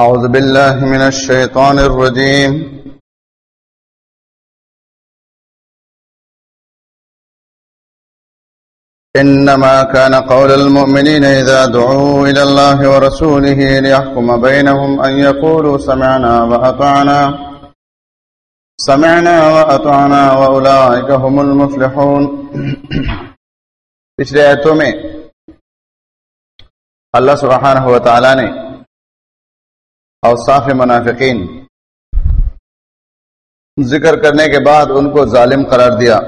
أعوذ بالله من الشيطان الرجيم. إنما كان قول المؤمنين إذا دعوا إلى الله ورسوله ليحكم بينهم أن يقولوا سمعنا وأطعنا. سمعنا وأطعنا وأولئك هم المفلحون. پچھلے آیتوں میں اللہ سبحانہ و تعالی نے اوصاف منافقین۔ ذکر کرنے کے بعد ان کو ظالم قرار دیا۔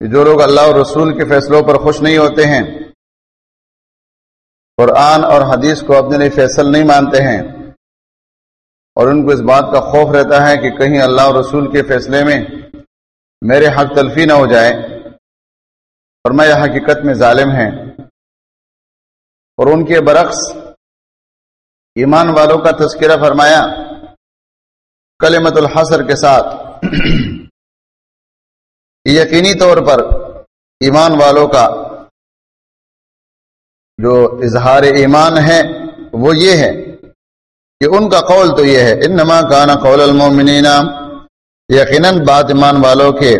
جو لوگ اللہ اور رسول کے فیصلوں پر خوش نہیں ہوتے ہیں، قرآن اور حدیث کو اپنے لیے فیصل نہیں مانتے ہیں۔ اور ان کو اس بات کا خوف رہتا ہے کہ کہیں اللہ اور رسول کے فیصلے میں میرے حق تلفی نہ ہو جائے۔ اور میں یہ حقیقت میں ظالم ہیں۔ اور ان کے برعکس ایمان والوں کا تذکرہ فرمایا کلمت الحصر کے ساتھ۔ یقینی طور پر ایمان والوں کا جو اظہار ایمان ہے وہ یہ ہے کہ ان کا قول تو یہ ہے، انما کانا قول المومنین یقیناً بات ایمان والوں کے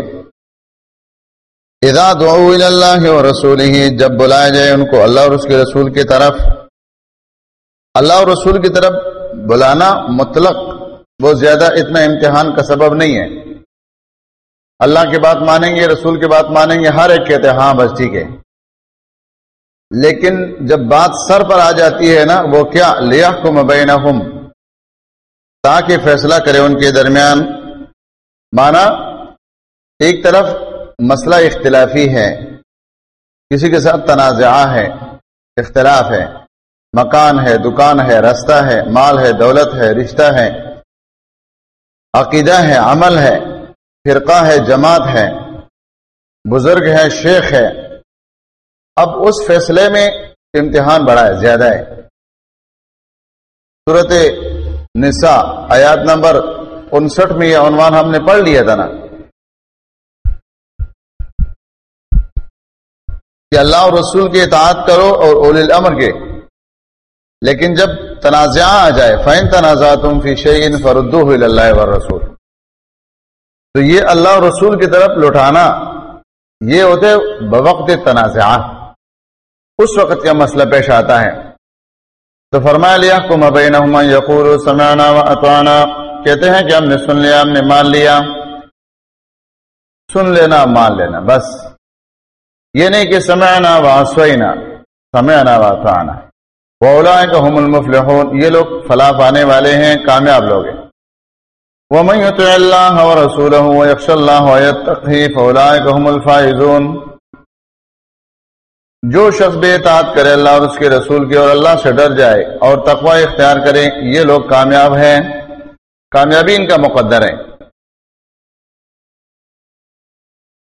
اذا دعو اللہ و رسول ہی جب بلایا جائے ان کو اللہ اور اس کے رسول کی طرف۔ اللہ اور رسول کی طرف بلانا مطلق، وہ زیادہ اتنا امتحان کا سبب نہیں ہے۔ اللہ کی بات مانیں گے، رسول کی بات مانیں گے، ہر ایک کہتے ہیں ہاں بس ٹھیک ہے۔ لیکن جب بات سر پر آ جاتی ہے نا، وہ کیا؟ لیا کو مبینہ تاکہ فیصلہ کرے ان کے درمیان۔ مانا، ایک طرف مسئلہ اختلافی ہے، کسی کے ساتھ تنازع ہے، اختلاف ہے۔ مکان ہے، دکان ہے، رستہ ہے، مال ہے، دولت ہے، رشتہ ہے، عقیدہ ہے، عمل ہے، فرقہ ہے، جماعت ہے، بزرگ ہے، شیخ ہے۔ اب اس فیصلے میں امتحان بڑا ہے، زیادہ ہے۔ صورت نساء، آیات نمبر انسٹھ میں یہ عنوان ہم نے پڑھ لیا تھا نا۔ کہ اللہ اور رسول کی اطاعت کرو اور اول الامر کے۔ لیکن جب تنازع آ جائے فین تنازع تم فی شعین فردو اللہ و رسول تو یہ اللہ اور رسول کی طرف لوٹانا، یہ ہوتے بوقت تنازعات اس وقت کا مسئلہ پیش آتا ہے۔ تو فرمایا لیا کو مبین یقور سمعنا و اطوانا کہتے ہیں کہ ہم نے سن لیا، ہم نے مان لیا۔ سن لینا، مان لینا، بس۔ یہ نہیں کہ سمعنا و سوئنا سمعنا و اطوانا وہ کا ہم المفلحون یہ لوگ فلاح پانے والے ہیں، کامیاب لوگ ہیں۔ ومن يطع الله ورسوله ويخشى الله ويتقه فاولئك هم الفائزون۔ جو شخص بے اطاعت کرے اللہ اور اس کے رسول کے اور اللہ سے ڈر جائے اور تقوی اختیار کرے، یہ لوگ کامیاب ہیں، کامیابی ان کا مقدر ہے۔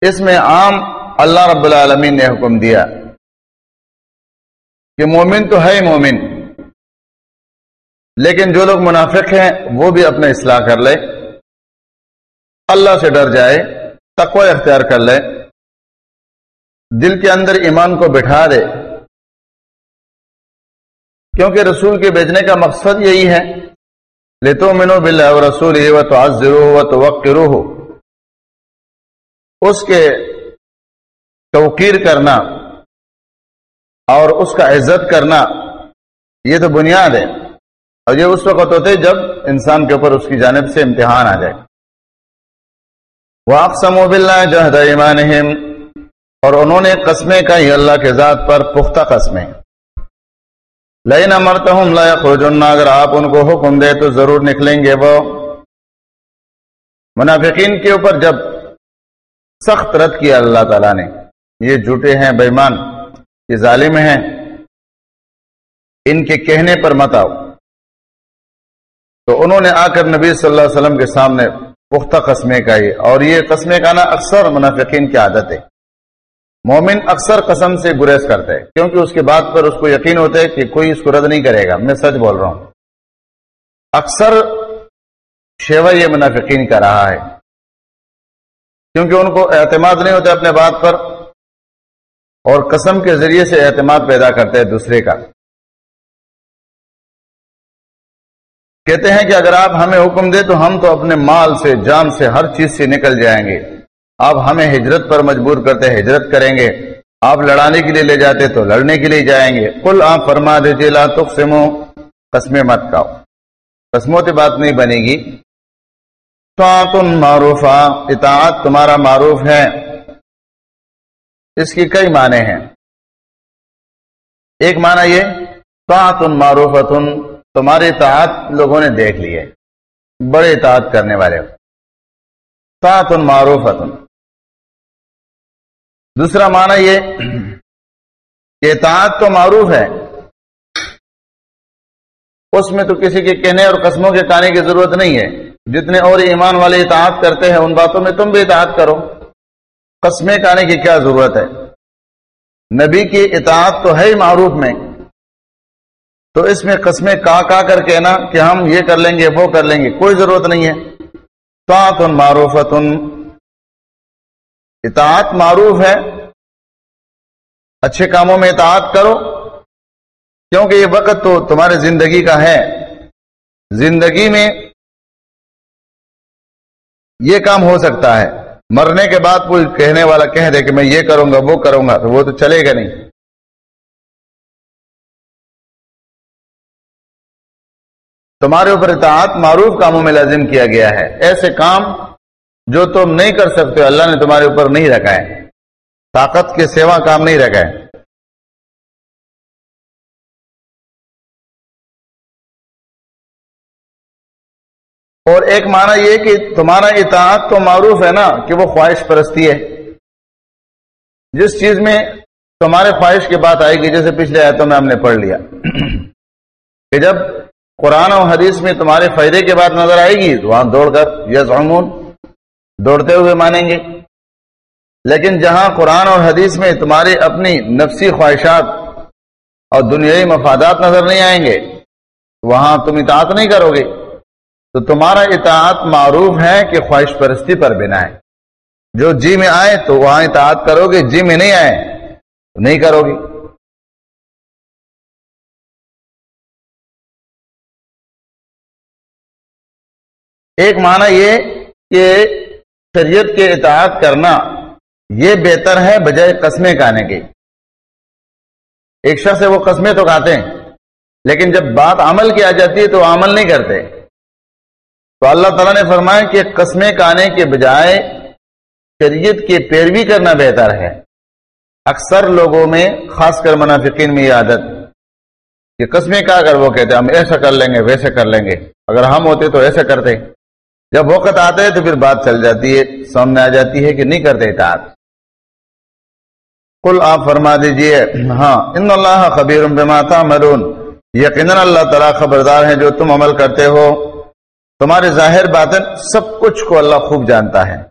اس میں عام اللہ رب العالمین نے حکم دیا۔ کہ مومن تو ہے مومن۔ لیکن جو لوگ منافق ہیں، وہ بھی اپنا اصلاح کر لے۔ اللہ سے ڈر جائے، تقوی اختیار کر لے۔ دل کے اندر ایمان کو بٹھا دے۔ کیونکہ رسول کے بیچنے کا مقصد یہی ہے۔ لے تو منو بل رسول و تو و تو وقت ہو اس کے توقیر کرنا۔ اور اس کا عزت کرنا، یہ تو بنیاد ہے۔ اور یہ اس وقت ہوتے جب انسان کے اوپر اس کی جانب سے امتحان آ جائے۔ واقسم و بلّہ جہد ایمان اور انہوں نے قسمیں کہی اللہ کے ذات پر، پختہ قسمیں۔ لئی نہ مرتا ہوں لا خرجن اگر آپ ان کو حکم دے تو ضرور نکلیں گے وہ۔ منافقین کے اوپر جب سخت رد کیا اللہ تعالیٰ نے، یہ جھوٹے ہیں بےمان یہ ظالم ہیں۔ ان کے کہنے پر مت آؤ۔ تو انہوں نے آ کر نبی صلی اللہ علیہ وسلم کے سامنے پختہ قسمیں کا یہ اور یہ قسمیں کا اکثر منافقین کی عادت ہے۔ مومن اکثر قسم سے گریز کرتے ہیں کیونکہ اس کے بعد پر اس کو یقین ہوتا ہے کہ کوئی اس کو رد نہیں کرے گا۔ میں سچ بول رہا ہوں۔ اکثر شیوا یہ منافقین کا رہا ہے۔ کیونکہ ان کو اعتماد نہیں ہوتا اپنے بات پر اور قسم کے ذریعے سے اعتماد پیدا کرتے ہیں دوسرے کا۔ کہتے ہیں کہ اگر آپ ہمیں حکم دے تو ہم تو اپنے مال سے، جان سے ہر چیز سے نکل جائیں گے۔ آپ ہمیں ہجرت پر مجبور کرتے، ہجرت کریں گے۔ آپ لڑانے کے لیے لے جاتے تو لڑنے کے لیے جائیں گے۔ کل آپ فرما دیجیے لا تقسمو۔ قسمیں مت کھاؤ۔ قسموں کی بات نہیں بنے گی۔ تو معروف اطاعت تمہارا معروف ہے۔ اس کی کئی معنی ہیں۔ ایک معنی یہ تو معروف تمہاری اطاعت لوگوں نے دیکھ لی ہے، بڑے اطاعت کرنے والے تو معروف دوسرا معنی یہ کہ اطاعت تو معروف ہے، اس میں تو کسی کے کہنے اور قسموں کے کہنے کی ضرورت نہیں ہے۔ جتنے اور ایمان والے اطاعت کرتے ہیں، ان باتوں میں تم بھی اطاعت کرو۔ قسمیں کہنے کی کیا ضرورت ہے؟ نبی کی اطاعت تو ہے ہی معروف میں۔ تو اس میں قسمیں کا کا کر کہنا کہ ہم یہ کر لیں گے، وہ کر لیں گے، کوئی ضرورت نہیں ہے۔ تو معروف اطاعت معروف ہے۔ اچھے کاموں میں اطاعت کرو۔ کیونکہ یہ وقت تو تمہارے زندگی کا ہے۔ زندگی میں یہ کام ہو سکتا ہے۔ مرنے کے بعد کوئی کہنے والا کہہ دے کہ میں یہ کروں گا، وہ کروں گا، تو وہ تو چلے گا نہیں۔ تمہارے اوپر اطاعت معروف کاموں میں لازم کیا گیا ہے۔ ایسے کام جو تم نہیں کر سکتے، اللہ نے تمہارے اوپر نہیں رکھا ہے۔ طاقت کے سیوا کام نہیں رکھا ہے۔ اور ایک معنی یہ کہ تمہارا اطاعت تو معروف ہے نا کہ وہ خواہش پرستی ہے۔ جس چیز میں تمہارے خواہش کی بات آئے گی، جیسے پچھلے آیتوں میں ہم نے پڑھ لیا۔ کہ جب قرآن و حدیث میں تمہارے فائدے کے بعد نظر آئے گی، تو وہاں دوڑ کر یس دوڑتے ہوئے مانیں گے۔ لیکن جہاں قرآن اور حدیث میں تمہاری اپنی نفسی خواہشات اور دنیائی مفادات نظر نہیں آئیں گے وہاں تم اطاعت نہیں کرو گے۔ تو تمہارا اطاعت معروف ہے کہ خواہش پرستی پر بنا ہے۔ جو جی میں آئے تو وہاں اطاعت کرو گے جی میں نہیں آئے تو نہیں کرو گے۔ ایک معنی یہ کہ شریعت کے اطاعت کرنا یہ بہتر ہے بجائے قسمیں کھانے کے۔ ایک شخص ہے وہ قسمیں تو کھاتے ہیں، لیکن جب بات عمل کی آ جاتی ہے تو عمل نہیں کرتے۔ تو اللہ تعالیٰ نے فرمایا کہ قسمیں کھانے کے بجائے شریعت کی پیروی کرنا بہتر ہے۔ اکثر لوگوں میں، خاص کر منافقین میں یہ عادت کہ قسمیں کا اگر وہ کہتے ہم ایسا کر لیں گے ویسے کر لیں گے۔ اگر ہم ہوتے تو ایسا کرتے۔ جب وقت آتا ہے تو پھر بات چل جاتی ہے، سامنے آ جاتی ہے کہ نہیں کرتے اطاعت۔ کل آپ فرما دیجیے ہاں ان اللہ خبیر بما تعملون۔ یقینا اللہ تعالیٰ خبردار ہے جو تم عمل کرتے ہو۔ تمہارے ظاہر باطن سب کچھ کو اللہ خوب جانتا ہے۔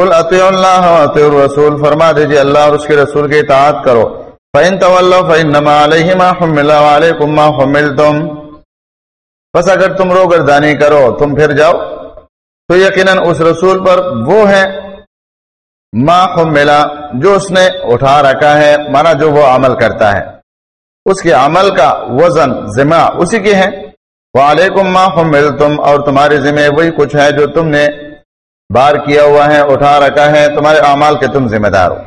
کل عطی اللہ عطی الرسول، فرما دیجیے اللہ اور اس کے رسول کی اطاعت کرو۔ فَإِن تَوَلَّوْ فَإِنَّمَا عَلَيْهِ مَا حُمِّلَ وَعَلَيْكُمْ مَا حُمِّلْتُمْ۔ بس اگر تم رو گردانی کرو، تم پھر جاؤ۔ تو یقیناً اس رسول پر وہ ہے ما ملا جو اس نے اٹھا رکھا ہے، مانا جو وہ عمل کرتا ہے۔ اس کے عمل کا وزن، ذمہ اسی کے ہے۔ وعلیکم ما حملتم، اور تمہارے ذمہ وہی کچھ ہے جو تم نے بار کیا ہوا ہے، اٹھا رکھا ہے، تمہارے اعمال کے تم ذمہ دار ہو۔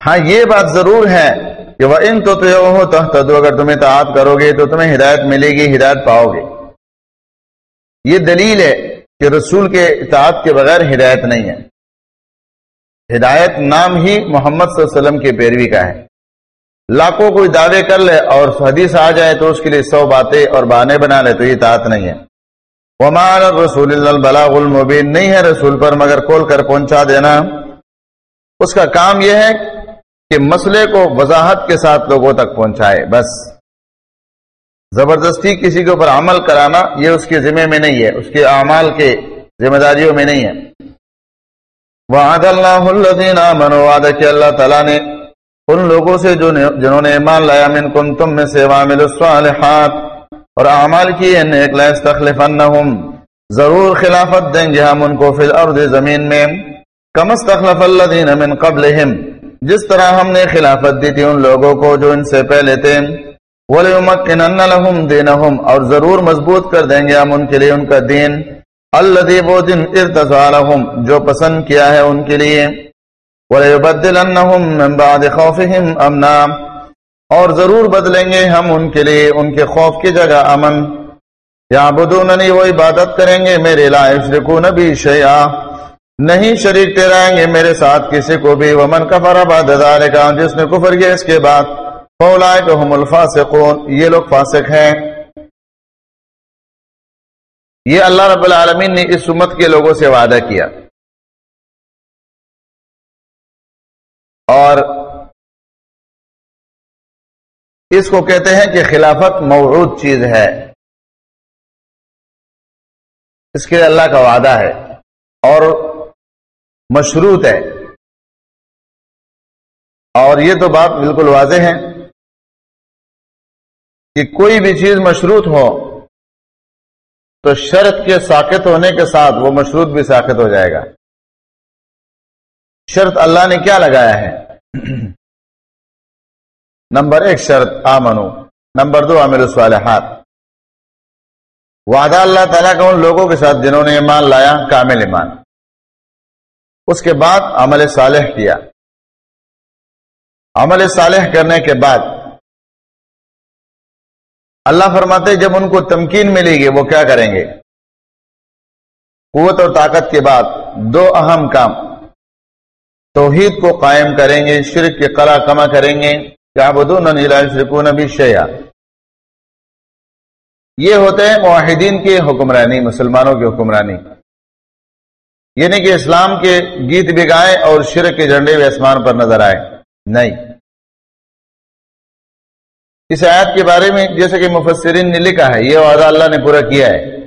ہاں یہ بات ضرور ہے کہ وہ ان تو اگر تمہیں تعات کرو گے تو تمہیں ہدایت ملے گی، ہدایت پاؤ گے۔ یہ دلیل ہے کہ رسول کے اطاعت کے بغیر ہدایت نہیں ہے۔ ہدایت نام ہی محمد صلی اللہ علیہ وسلم کی پیروی کا ہے۔ لاکھوں کوئی دعوے کر لے اور حدیث آ جائے تو اس کے لیے سو باتیں اور بانے بنا لے تو یہ اطاعت نہیں ہے۔ ومان رسول البلاغ المبین نہیں ہے رسول پر مگر کھول کر پہنچا دینا۔ اس کا کام یہ ہے کہ مسئلے کو وضاحت کے ساتھ لوگوں تک پہنچائے، بس۔ زبردستی کسی کے اوپر عمل کرانا یہ اس کے ذمہ میں نہیں ہے، اس کے اعمال کے ذمہ داریوں میں نہیں ہے۔ وعد اللہ الذین آمنوا وعد کہ اللہ تعالیٰ نے ان لوگوں سے جو جنہوں نے ایمان لایا من کن تم میں سے وعمل الصالحات۔ اور اعمال کیے نیک لا استخلفنہم ضرور خلافت دیں گے ہم ان کو فی الارض زمین میں۔ کم استخلف الذین من قبلہم۔ جس طرح ہم نے خلافت دی تھی ان لوگوں کو جو ان سے پہلے تھے۔ وَلَيُمَكِّنَنَّ لَهُمْ دِينَهُمْ۔ اور ضرور مضبوط کر دیں گے ہم ان کے لیے ان کا دین۔ الذي وہ دن ارتضى لهم۔ جو پسند کیا ہے ان کے لیے۔ وَلَيُبَدِّلَنَّهُمْ مِنْ بَعْدِ خَوْفِهِمْ أَمْنًا۔ اور ضرور بدلیں گے ہم ان کے لیے، ان کے خوف کی جگہ امن۔ یعبدوننی، وہ عبادت کریں گے، میرے لا یشرکون بی شیئا۔ نہیں شریک ٹھہرائیں گے میرے ساتھ کسی کو بھی۔ ومن کفر بعد ذلك جس نے کفر کیا اس کے بعد۔ فولائکہم الفاسقون۔ یہ لوگ فاسق ہیں۔ یہ اللہ رب العالمین نے اس امت کے لوگوں سے وعدہ کیا۔ اور اس کو کہتے ہیں کہ خلافت موعود چیز ہے۔ اس کے اللہ کا وعدہ ہے اور مشروط ہے۔ اور یہ تو بات بالکل واضح ہے کہ کوئی بھی چیز مشروط ہو تو شرط کے ساکت ہونے کے ساتھ وہ مشروط بھی ساکت ہو جائے گا۔ شرط اللہ نے کیا لگایا ہے؟ نمبر ایک شرط، آمنو. نمبر دو عامل الصالحات وعدہ اللہ تعالیٰ کا ان لوگوں کے ساتھ جنہوں نے ایمان لایا، کامل ایمان. اس کے بعد عمل صالح کیا. عمل صالح کرنے کے بعد اللہ فرماتے جب ان کو تمکین ملے گی، وہ کیا کریں گے؟ قوت اور طاقت کے بعد دو اہم کام. توحید کو قائم کریں گے، شرک کے قرا کما کریں گے۔ شیا یہ ہوتے ہیں معاہدین کی حکمرانی، مسلمانوں کی حکمرانی۔ یعنی کہ اسلام کے گیت بھی گائے اور شرک کے جھنڈے بھی آسمان پر نظر آئے۔ نہیں۔ اس آیت کے بارے میں جیسے کہ مفسرین نے لکھا ہے، یہ وعدہ اللہ نے پورا کیا ہے۔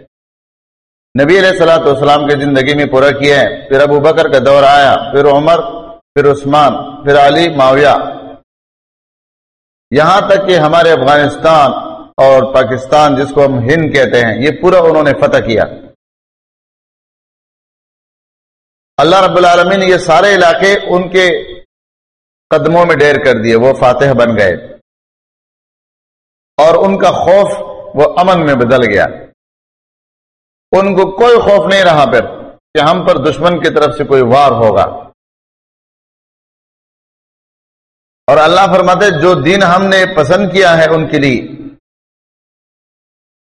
نبی علیہ السلاۃ والسلام کی زندگی میں پورا کیا ہے؟ پھر ابو بکر کا دور آیا، پھر عمر، پھر عثمان، پھر علی، معاویہ۔ یہاں تک کہ ہمارے افغانستان اور پاکستان جس کو ہم ہند کہتے ہیں، یہ پورا انہوں نے فتح کیا۔ اللہ رب العالمین نے یہ سارے علاقے ان کے قدموں میں ڈیر کر دیے، وہ فاتح بن گئے۔ اور ان کا خوف، وہ امن میں بدل گیا۔ ان کو کوئی خوف نہیں رہا پھر کہ ہم پر دشمن کی طرف سے کوئی وار ہوگا۔ اور اللہ فرماتے جو دین ہم نے پسند کیا ہے ان کے لیے،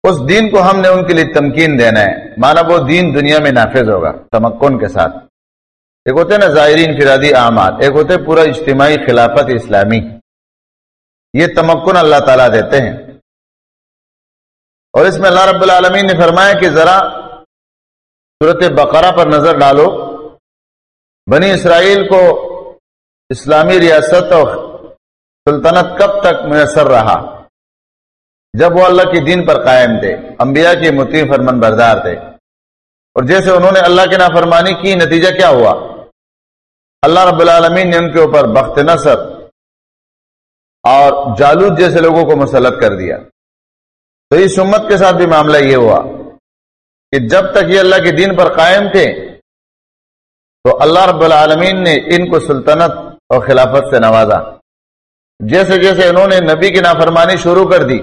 اس دین کو ہم نے ان کے لیے تمکین دینا ہے۔ مانا وہ دین دنیا میں نافذ ہوگا، تمکن کے ساتھ۔ ایک ہوتے نا ظاہرین فرادی اعمال، ایک ہوتے پورا اجتماعی خلافت اسلامی۔ یہ تمکن اللہ تعالیٰ دیتے ہیں۔ اور اس میں اللہ رب العالمین نے فرمایا کہ ذرا صورت بقرہ پر نظر ڈالو۔ بنی اسرائیل کو اسلامی ریاست اور سلطنت کب تک میسر رہا؟ جب وہ اللہ کے دین پر قائم تھے، انبیاء کے متی فرمن بردار تھے۔ اور جیسے انہوں نے اللہ کی نافرمانی کی، نتیجہ کیا ہوا؟ اللہ رب العالمین نے ان کے اوپر بخت نصر اور جالود جیسے لوگوں کو مسلط کر دیا۔ تو اس امت کے ساتھ بھی معاملہ یہ ہوا کہ جب تک یہ اللہ کے دین پر قائم تھے، تو اللہ رب العالمین نے ان کو سلطنت اور خلافت سے نوازا۔ جیسے جیسے انہوں نے نبی کی نافرمانی شروع کر دی،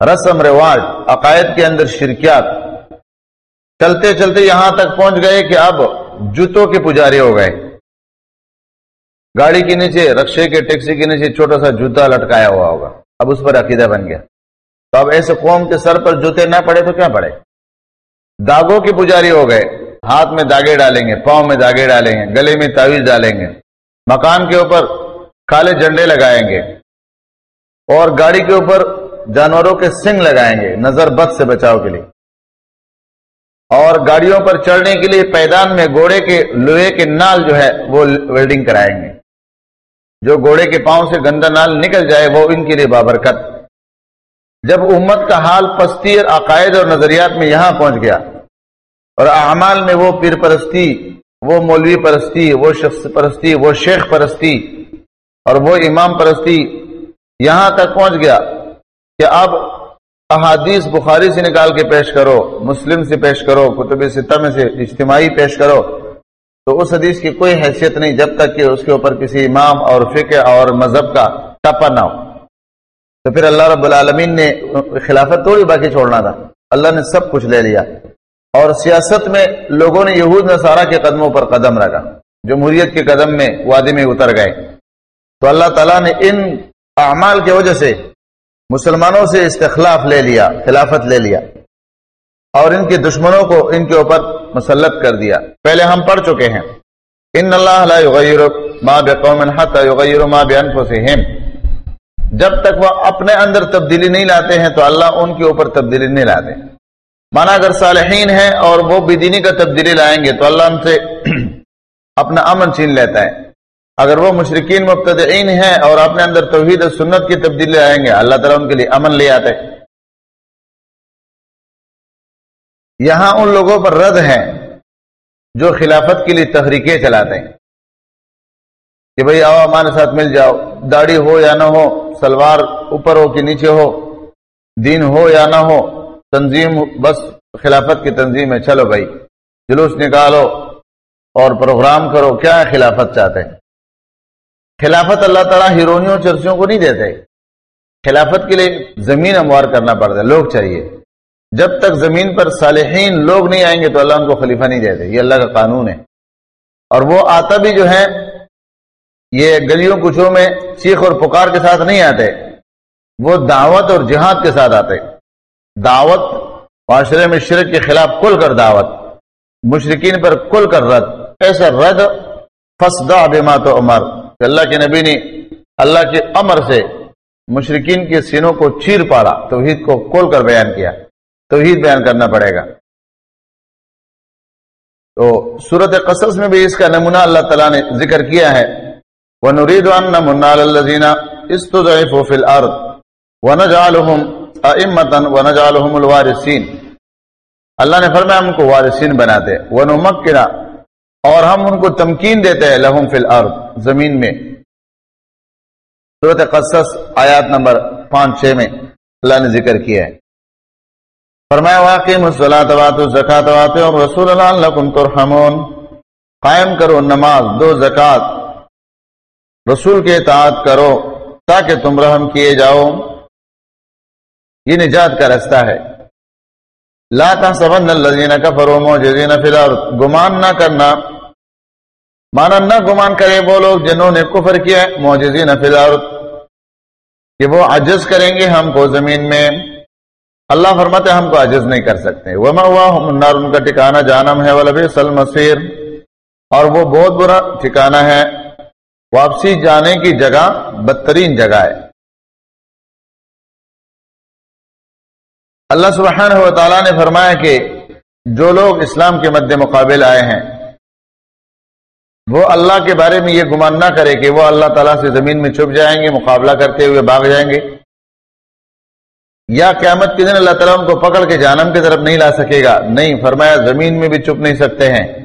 رسم رواج، عقائد کے اندر شرکیات، چلتے چلتے یہاں تک پہنچ گئے کہ اب جوتوں کے پجاری ہو گئے۔ گاڑی کے نیچے، رکشے کے، ٹیکسی کے نیچے چھوٹا سا جوتا لٹکایا ہوا ہوگا۔ اب اس پر عقیدہ بن گیا۔ تو اب ایسے قوم کے سر پر جوتے نہ پڑے تو کیا پڑے؟ داغوں کے پجاری ہو گئے۔ ہاتھ میں داغے ڈالیں گے، پاؤں میں داغے ڈالیں گے، گلے میں تعویذ ڈالیں گے۔ مکان کے اوپر کالے جھنڈے لگائیں گے اور گاڑی کے اوپر جانوروں کے سنگ لگائیں گے نظر بد سے بچاؤ کے لیے۔ اور گاڑیوں پر چڑھنے کے لیے پیدان میں گھوڑے کے لوہے کے نال جو ہے وہ ویلڈنگ کرائیں گے۔ جو گھوڑے کے پاؤں سے گندا نال نکل جائے وہ ان کے لیے بابرکت۔ جب امت کا حال پستی اور عقائد اور نظریات میں یہاں پہنچ گیا اور اعمال میں وہ پیر پرستی، وہ مولوی پرستی، وہ شخص پرستی، وہ شیخ پرستی اور وہ امام پرستی یہاں تک پہنچ گیا کہ اب احادیث بخاری سے نکال کے پیش کرو، مسلم سے پیش کرو، کتب ستہ میں سے اجتماعی پیش کرو، تو اس حدیث کی کوئی حیثیت نہیں جب تک کہ اس کے اوپر کسی امام اور فقہ اور مذہب کا ٹپا نہ ہو۔ تو پھر اللہ رب العالمین نے خلافت تھوڑی باقی چھوڑنا تھا۔ اللہ نے سب کچھ لے لیا۔ اور سیاست میں لوگوں نے یہود نصارہ کے قدموں پر قدم رکھا۔ جمہوریت کے قدم میں وادی میں اتر گئے۔ تو اللہ تعالیٰ نے ان اعمال کی وجہ سے مسلمانوں سے استخلاف لے لیا، خلافت لے لیا۔ اور ان کے دشمنوں کو ان کے اوپر مسلط کر دیا۔ پہلے ہم پڑھ چکے ہیں۔ ان اللہ لا یغیر ما بقوم حتى یغیر ما بانفسهم جب تک وہ اپنے اندر تبدیلی نہیں لاتے ہیں تو اللہ ان کے اوپر تبدیلی نہیں لاتے۔ مانا اگر صالحین ہیں اور وہ بدینی کا تبدیلی لائیں گے تو اللہ ان سے اپنا امن چھین لیتا ہے۔ اگر وہ مشرقین مبتدئین ہیں اور اپنے اندر توحید و سنت کی تبدیلی آئیں گے، اللہ تعالیٰ ان کے لیے امن لے آتے۔ یہاں ان لوگوں پر رد ہیں جو خلافت کے لیے تحریکیں چلاتے ہیں۔ کہ بھئی آؤ، ہمارے ساتھ مل جاؤ۔ داڑھی ہو یا نہ ہو، سلوار اوپر ہو کہ نیچے ہو، دین ہو یا نہ ہو، تنظیم بس خلافت کی تنظیم ہے۔ چلو بھائی جلوس نکالو اور پروگرام کرو۔ کیا ہے خلافت چاہتے ہیں؟ خلافت اللہ تعالیٰ ہیرونیوں چرچوں کو نہیں دیتے۔ خلافت کے لیے زمین اموار کرنا پڑتا ہے۔ لوگ چاہیے۔ جب تک زمین پر صالحین لوگ نہیں آئیں گے تو اللہ ان کو خلیفہ نہیں دیتے۔ یہ اللہ کا قانون ہے۔ اور وہ آتا بھی جو ہے یہ گلیوں کچھوں میں چیخ اور پکار کے ساتھ نہیں آتے، وہ دعوت اور جہاد کے ساتھ آتے۔ دعوت، معاشرے میں شرک کے خلاف کل کر دعوت مشرقین پر کل کر رد۔ ایسا رد فسدا بما تو عمر اللہ کے نبی نے اللہ کے امر سے مشرقین کے سینوں کو چیر پاڑا توحید کو کھول کر بیان کیا۔ توحید بیان کرنا پڑے گا۔ تو صورت قصص میں بھی اس کا نمونہ اللہ تعالیٰ نے ذکر کیا ہے۔ وہ نرید منا الزینہ استضعفوا فی الارض ونجعلهم ائمتا ونجعلهم الوارثین اللہ نے فرمایا ہم کو وارثین بناتے ونمکنا اور ہم ان کو تمکین دیتے ہیں لہم فی الارض زمین میں۔ صورت قصص آیات نمبر پانچ، چھ میں اللہ نے ذکر کیا ہے۔ فرمایا واقعی مسلاۃ زکات اور رسول اللہ لکم ترحمون۔ قائم کرو نماز، دو زکات رسول کے اطاعت کرو تاکہ تم رحم کیے جاؤ۔ یہ نجات کا رستہ ہے۔ لا تحسبن الذين كفروا معجزين في الارض۔ گمان نہ کرنا۔ مانا نہ گمان کرے وہ لوگ جنہوں نے کفر کیا معجزین فی الارض۔ کہ وہ عجز کریں گے ہم کو زمین میں۔ اللہ فرماتے ہم کو عجز نہیں کر سکتے۔ وما ہوا النار، ان کا ٹھکانہ جانم ہے۔ ولبی المصیر۔ اور وہ بہت برا ٹھکانہ ہے۔ واپسی جانے کی جگہ بدترین جگہ ہے۔ اللہ سبحانہ و تعالیٰ نے فرمایا کہ جو لوگ اسلام کے مد مقابل آئے ہیں، وہ اللہ کے بارے میں یہ گمان نہ کرے کہ وہ اللہ تعالیٰ سے زمین میں چھپ جائیں گے، مقابلہ کرتے ہوئے بھاگ جائیں گے۔ یا قیامت کے دن اللہ تعالیٰ ان کو پکڑ کے جانم کی طرف نہیں لا سکے گا۔ نہیں، فرمایا زمین میں بھی چھپ نہیں سکتے ہیں۔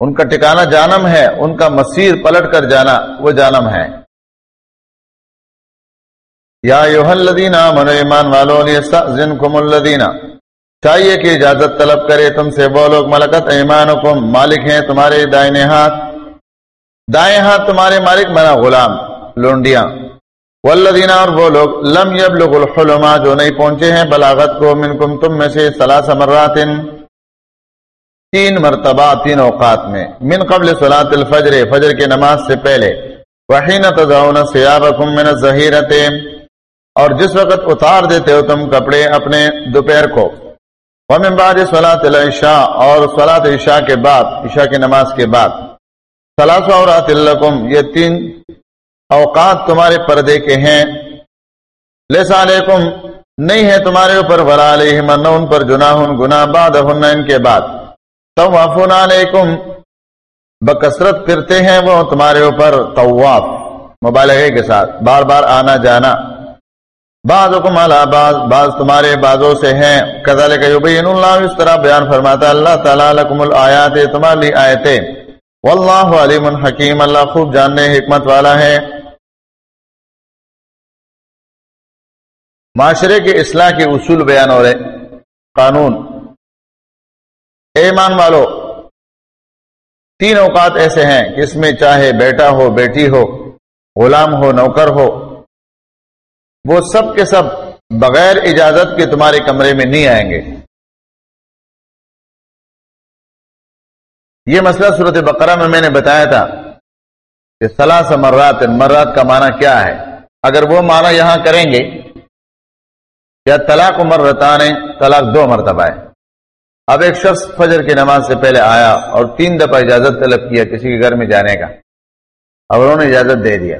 ان کا ٹکانا جانم ہے، ان کا مسیر پلٹ کر جانا، وہ جانم ہے۔ یا الذین من ایمان والوں یستأذنکم چاہیے کہ اجازت طلب کرے تم سے وہ لوگ، ملکت ایمانکم، مالک ہیں تمہارے دائیں ہاتھ۔ دائیں ہاتھ تمہارے مالک بنا غلام، لونڈیاں۔ والذین، اور وہ لوگ، لم یبلغ الحلما، جو نہیں پہنچے ہیں، بلاغت کو، منکم، تم میں سے ثلاث مرات تین مرتبہ تین اوقات میں، من قبل صلاة الفجر، فجر کے نماز سے پہلے، وحین تضعون سیابکم من الزہیرتیں اور جس وقت اتار دیتے ہو تم کپڑے اپنے دوپہر کو۔ ومن بعد صلاة العشاء، اور صلاة عشاء کے بعد، عشاء کی نماز کے بعد۔ ثلاث عورات لکم، یہ تین اوقات تمہارے پردے کے ہیں۔ لیسا علیکم، نہیں ہے تمہارے اوپر، ولا علیہم ان پر جناح، گناہ بعد ان کے بعد۔ تم علیکم بکثرت پھرتے ہیں وہ تمہارے اوپر طواف، مبالغے کے ساتھ۔ بار بار آنا جانا۔ بعض حکم بعض بعض تمہارے بازوں سے ہیں۔ کذالک یبین اللہ، اس طرح بیان فرماتا اللہ تعالیٰ لکم الآیات تمہاری آیتیں۔ واللہ علیم حکیم، اللہ خوب جاننے، حکمت والا ہے۔ معاشرے کے اصلاح کے اصول بیان ہو رہے۔ قانون۔ ایمان والو، تین اوقات ایسے ہیں کہ اس میں چاہے بیٹا ہو، بیٹی ہو، غلام ہو، نوکر ہو، وہ سب کے سب بغیر اجازت کے تمہارے کمرے میں نہیں آئیں گے۔ یہ مسئلہ صورت بقرہ میں میں نے بتایا تھا کہ سلاس مرات مرات کا معنی کیا ہے۔ اگر وہ معنی یہاں کریں گے، یا طلاق مرتان، طلاق دو مرتبہ ہے۔ اب ایک شخص فجر کی نماز سے پہلے آیا اور تین دفعہ اجازت طلب کیا کسی کے گھر میں جانے کا۔ اب انہوں نے اجازت دے دیا۔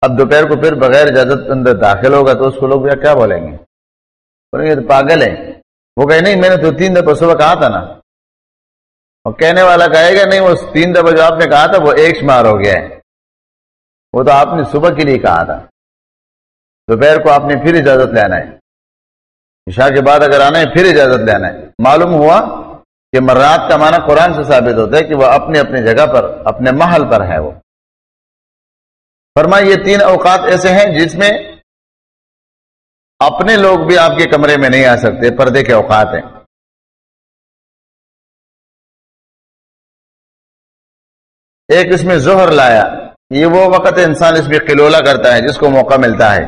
اب دوپہر کو پھر بغیر اجازت اندر داخل ہوگا تو اس کو لوگ کیا بولیں گے؟ بولیں گے تو پاگل ہے وہ کہے، نہیں، میں نے تو تین دفعہ صبح کہا تھا نا۔ اور کہنے والا کہے گا، نہیں، وہ تین دفعہ جو آپ نے کہا تھا، وہ ایک شمار ہو گیا ہے۔ وہ تو آپ نے صبح کے لیے کہا تھا۔ دوپہر کو آپ نے پھر اجازت لینا ہے۔ عشاء کے بعد اگر آنا ہے، پھر اجازت لینا ہے۔ معلوم ہوا کہ مرات کا معنی قرآن سے ثابت ہوتا ہے کہ وہ اپنے اپنے جگہ پر، اپنے محل پر ہے وہ۔ فرما یہ تین اوقات ایسے ہیں جس میں اپنے لوگ بھی آپ کے کمرے میں نہیں آ سکتے، پردے کے اوقات ہیں۔ ایک اس میں زہر لایا، یہ وہ وقت انسان اس میں قلولہ کرتا ہے، جس کو موقع ملتا ہے۔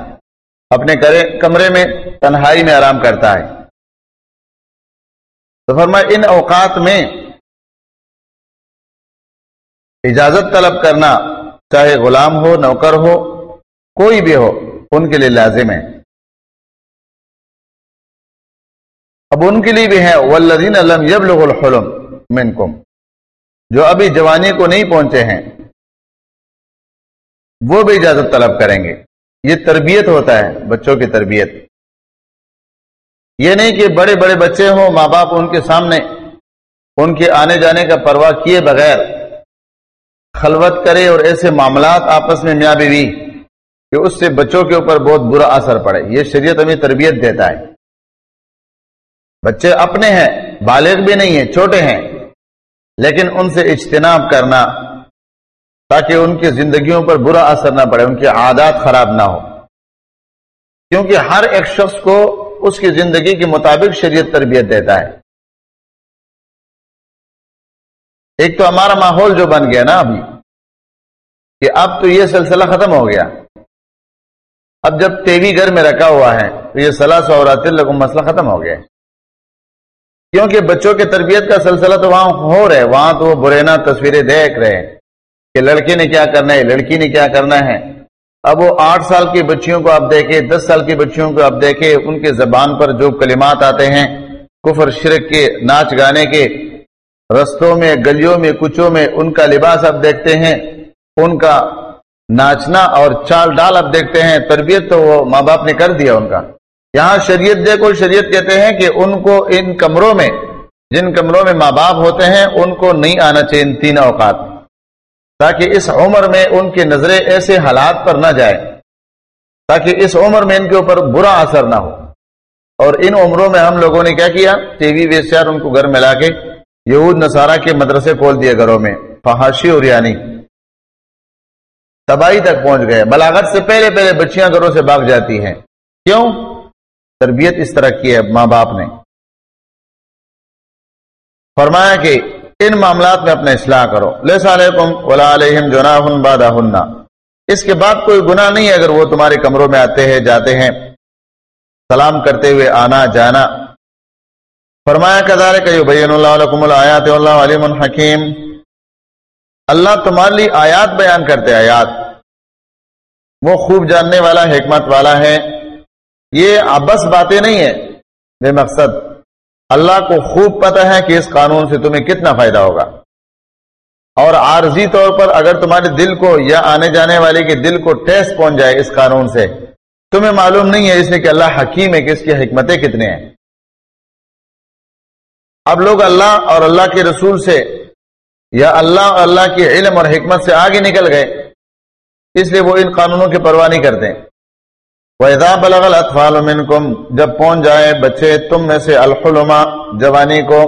اپنے کمرے میں تنہائی میں آرام کرتا ہے۔ تو فرما ان اوقات میں اجازت طلب کرنا، چاہے غلام ہو، نوکر ہو، کوئی بھی ہو، ان کے لیے لازم ہے۔ اب ان کے لیے بھی ہے ولدین علم یب لغ الحلم منکم جو ابھی جوانی کو نہیں پہنچے ہیں، وہ بھی اجازت طلب کریں گے۔ یہ تربیت ہوتا ہے، بچوں کی تربیت۔ یہ نہیں کہ بڑے بڑے بچے ہوں، ماں باپ ان کے سامنے ان کے آنے جانے کا پرواہ کیے بغیر خلوت کرے اور ایسے معاملات آپس میں میاں بیوی کہ اس سے بچوں کے اوپر بہت برا اثر پڑے۔ یہ شریعت ہمیں تربیت دیتا ہے۔ بچے اپنے ہیں، بالغ بھی نہیں ہیں، چھوٹے ہیں، لیکن ان سے اجتناب کرنا تاکہ ان کی زندگیوں پر برا اثر نہ پڑے، ان کی عادات خراب نہ ہو کیونکہ ہر ایک شخص کو اس کی زندگی کے مطابق شریعت تربیت دیتا ہے۔ ایک تو ہمارا ماحول جو بن گیا نا ابھی، کہ اب تو یہ سلسلہ ختم ہو گیا۔ اب جب ٹی گھر میں رکھا ہوا ہے، تو یہ سلاح سورات مسئلہ ختم ہو گیا۔ کیونکہ بچوں کے تربیت کا سلسلہ تو وہاں ہو رہے وہاں تو وہ برینا تصویریں دیکھ رہے کہ لڑکے نے کیا کرنا ہے، لڑکی نے کیا کرنا ہے۔ اب وہ آٹھ سال کی بچیوں کو آپ دیکھیں، دس سال کی بچیوں کو آپ دیکھیں، ان کے زبان پر جو کلمات آتے ہیں، کفر، شرک کے، ناچ گانے کے رستوں میں، گلیوں میں کچوں میں ان کا لباس آپ دیکھتے ہیں، ان کا ناچنا اور چال ڈال آپ دیکھتے ہیں، تربیت تو وہ ماں باپ نے کر دیا ان کا۔ یہاں شریعت دیکھو، شریعت کہتے ہیں کہ ان کو ان کمروں میں، جن کمروں میں ماں باپ ہوتے ہیں، ان کو نہیں آنا چاہیے ان تین اوقات۔ تاکہ اس عمر میں ان کی نظریں ایسے حالات پر نہ جائے تاکہ اس عمر میں ان کے اوپر برا اثر نہ ہو۔ اور ان عمروں میں ہم لوگوں نے کیا کیا؟ ٹی وی ان کو گھر میں لا کے یہود نصارہ کے مدرسے کھول دیے گھروں میں، فحاشی اور یعنی۔ تباہی تک پہنچ گئے۔ بلاغت سے پہلے پہلے بچیاں گھروں سے بھاگ جاتی ہیں۔ کیوں؟ تربیت اس طرح کی ہے ماں باپ نے۔ فرمایا کہ ان معاملات میں اپنا اصلاح کرو۔ علیکم ولا علیہم بادہ اس کے بعد کوئی گناہ نہیں اگر وہ تمہارے کمروں میں آتے ہیں، جاتے ہیں۔ سلام کرتے ہوئے آنا، جانا۔ فرمایا کدار بین اللہ علیکم الآیات اللہ علیم الحکیم اللہ تمہارے لیے آیات بیان کرتے آیات۔ وہ خوب جاننے والا، حکمت والا ہے۔ یہ بس باتیں نہیں ہے بے مقصد۔ اللہ کو خوب پتہ ہے کہ اس قانون سے تمہیں کتنا فائدہ ہوگا۔ اور عارضی طور پر اگر تمہارے دل کو یا آنے جانے والے کے دل کو ٹیس پہنچ جائے اس قانون سے، تمہیں معلوم نہیں ہے اس لیے کہ اللہ حکیم ہے، کہ اس کی حکمتیں کتنے ہیں۔ اب لوگ اللہ اور اللہ کے رسول سے یا اللہ اور اللہ کے علم اور حکمت سے آگے نکل گئے، اس لیے وہ ان قانونوں کی پرواہ نہیں کرتے۔ وَإِذَا بَلَغَ الْأَطْفَالُ مِنْكُمْ، جب پہنچ جائے بچے، تم میں سے الحلما جوانی کو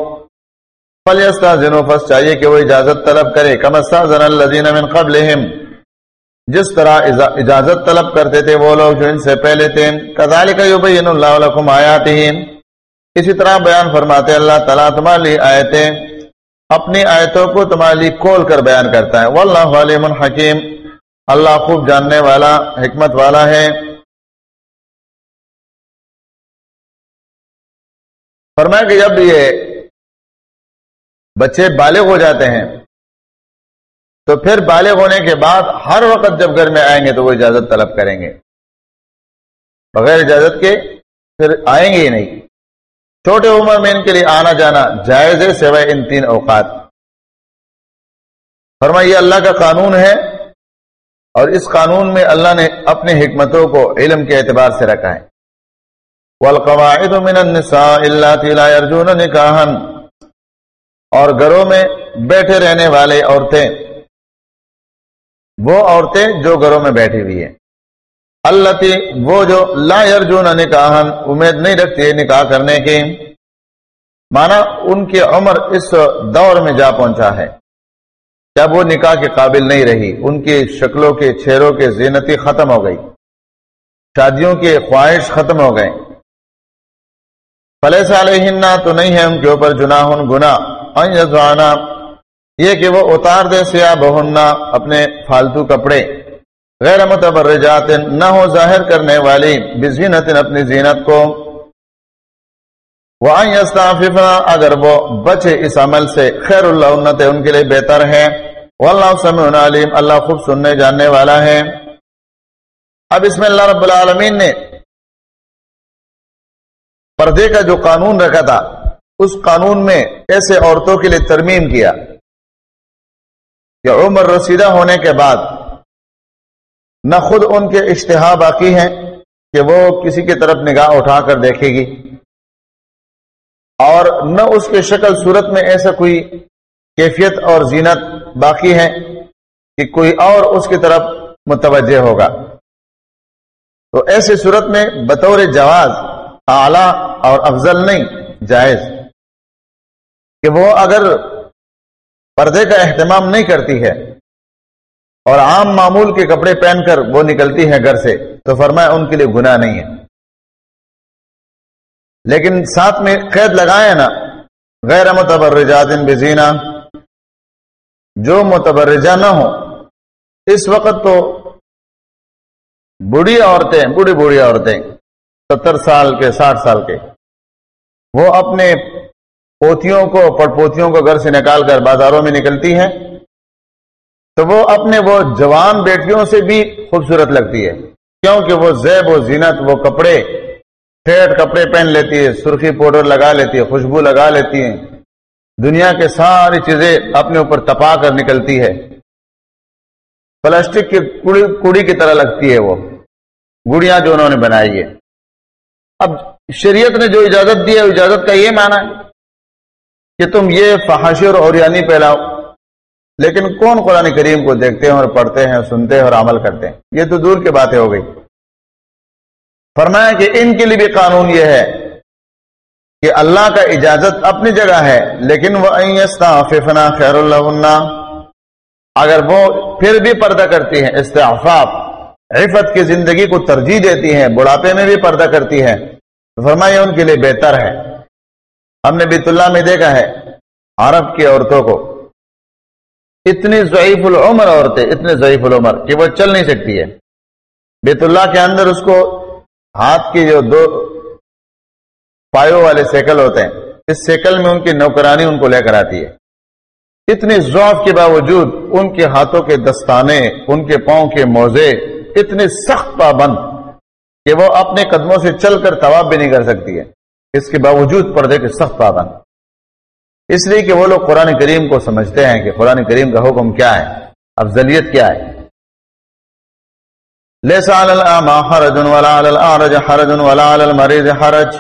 فَلْيَسْتَاذِنُوا فَسْ چاہیے کہ وہ اجازت طلب کرے كَمَ اسْتَاذَنَ الَّذِينَ مِنْ قَبْلِهِمْ۔ جس طرح اجازت طلب کرتے تھے، وہ لوگ جو ان سے پہلے تھے، كَذَلِكَ يُبَيِّنُ اللَّهُ لَكُمْ آيَاتِهِ اسی طرح بیان فرماتے، اللہ تعالیٰ تمہارے لیے آیتیں، اپنی آیتوں کو تمہارے لیے کھول کر بیان کرتا ہے۔ واللہ علیم حکیم اللہ خوب جاننے والا، حکمت والا ہے۔ فرمایا کہ جب یہ بچے بالغ ہو جاتے ہیں، تو پھر بالغ ہونے کے بعد ہر وقت جب گھر میں آئیں گے تو وہ اجازت طلب کریں گے۔ بغیر اجازت کے پھر آئیں گے ہی نہیں۔ چھوٹے عمر میں ان کے لیے آنا جانا جائز ہے سوائے ان تین اوقات۔ فرمائیے اللہ کا قانون ہے اور اس قانون میں اللہ نے اپنے حکمتوں کو علم کے اعتبار سے رکھا ہے۔ والقواعد من النساء لا يرجون نکاحا۔ اور گھروں میں بیٹھے رہنے والے عورتیں۔ وہ عورتیں جو گھروں میں بیٹھی ہوئی ہیں۔ اللہ وہ جو لا ارجون نکاح امید نہیں رکھتی نکاح کرنے کی۔ مانا ان کی عمر اس دور میں جا پہنچا ہے۔ جب وہ نکاح کے قابل نہیں رہی، ان کی شکلوں کے چہروں کے زینتی ختم ہو گئی۔ شادیوں کے خواہش ختم ہو گئے فلح علیہ تو نہیں ہے ان کے اوپر جناح گنا یہ کہ وہ اتار دے سیا بہننا اپنے فالتو کپڑے۔ غیر متبرجات، نہ ہو ظاہر کرنے والی، بزینت اپنی زینت کو۔ وہاں اگر وہ بچے اس عمل سے، خیر اللہ انت ان کے لیے بہتر ہے واللہ سمع علیم۔ اللہ خوب سننے جاننے والا ہے۔ اب اس میں اللہ رب العالمین نے پردے کا جو قانون رکھا تھا، اس قانون میں ایسے عورتوں کے لیے ترمیم کیا۔ کہ عمر رسیدہ ہونے کے بعد نہ خود ان کے اشتہا باقی ہیں کہ وہ کسی کی طرف نگاہ اٹھا کر دیکھے گی، اور نہ اس کے شکل صورت میں ایسا کوئی کیفیت اور زینت باقی ہے کہ کوئی اور اس کی طرف متوجہ ہوگا۔ تو ایسی صورت میں بطور جواز اعلی اور افضل نہیں، جائز۔ کہ وہ اگر پردے کا اہتمام نہیں کرتی ہے اور عام معمول کے کپڑے پہن کر وہ نکلتی ہے گھر سے، تو فرمایا ان کے لیے گناہ نہیں ہے۔ لیکن ساتھ میں قید لگائے نا، غیر متبرجات بزینا جو متبرجہ نہ ہو، اس وقت تو بوڑھی عورتیں بوڑھی بوڑھی عورتیں ستر سال کے، ساٹھ سال کے۔ وہ اپنے پوتیوں کو پوتیوں کو گھر سے نکال کر بازاروں میں نکلتی ہیں۔ تو وہ اپنے وہ جوان بیٹیوں سے بھی خوبصورت لگتی ہے۔ کیونکہ وہ زیب و زینت، وہ کپڑے ٹھیٹ کپڑے پہن لیتی ہے، سرخی پاؤڈر لگا لیتی ہے، خوشبو لگا لیتی ہے دنیا کے ساری چیزیں اپنے اوپر تپا کر نکلتی ہے۔ پلاسٹک کی کڑی کی طرح لگتی ہے وہ۔ گڑیاں جو انہوں نے بنائی ہے اب شریعت نے جو اجازت دی ہے، اجازت کا یہ مانا ہے کہ تم یہ فحاشی اور اوریانی پھیلاؤ۔ لیکن کون قرآن کریم کو دیکھتے ہیں اور پڑھتے ہیں، سنتے ہیں اور عمل کرتے ہیں؟ یہ تو دور کی باتیں ہو گئی۔ فرمایا کہ ان کے لیے بھی قانون یہ ہے کہ اللہ کا اجازت اپنی جگہ ہے، لیکن وہ فنا خیر اللہ اگر وہ پھر بھی پردہ کرتی ہیں، استعفاف، عفت کی زندگی کو ترجیح دیتی ہیں، بڑھاپے میں بھی پردہ کرتی ہے فرمایا ان کے لیے بہتر ہے۔ ہم نے بیت اللہ میں دیکھا ہے عرب کی عورتوں کو۔ اتنی ضعیف العمر عورتیں اتنے ضعیف العمر کہ وہ چل نہیں سکتی ہے بیت اللہ کے اندر اس کو ہاتھ کی جو دو پایوں والے سیکل ہوتے ہیں، اس سیکل میں ان کی نوکرانی ان کو لے کر آتی ہے۔ اتنی ضعف کے باوجود ان کے ہاتھوں کے دستانے، ان کے پاؤں کے موزے اتنے سخت پابند کہ وہ اپنے قدموں سے چل کر طواب بھی نہیں کر سکتی ہے۔ اس کے باوجود پردے کے سخت پابند۔ اس لیے کہ وہ لوگ قرآن کریم کو سمجھتے ہیں کہ قرآن کریم کا حکم کیا ہے، افضلیت کیا ہے۔ حرج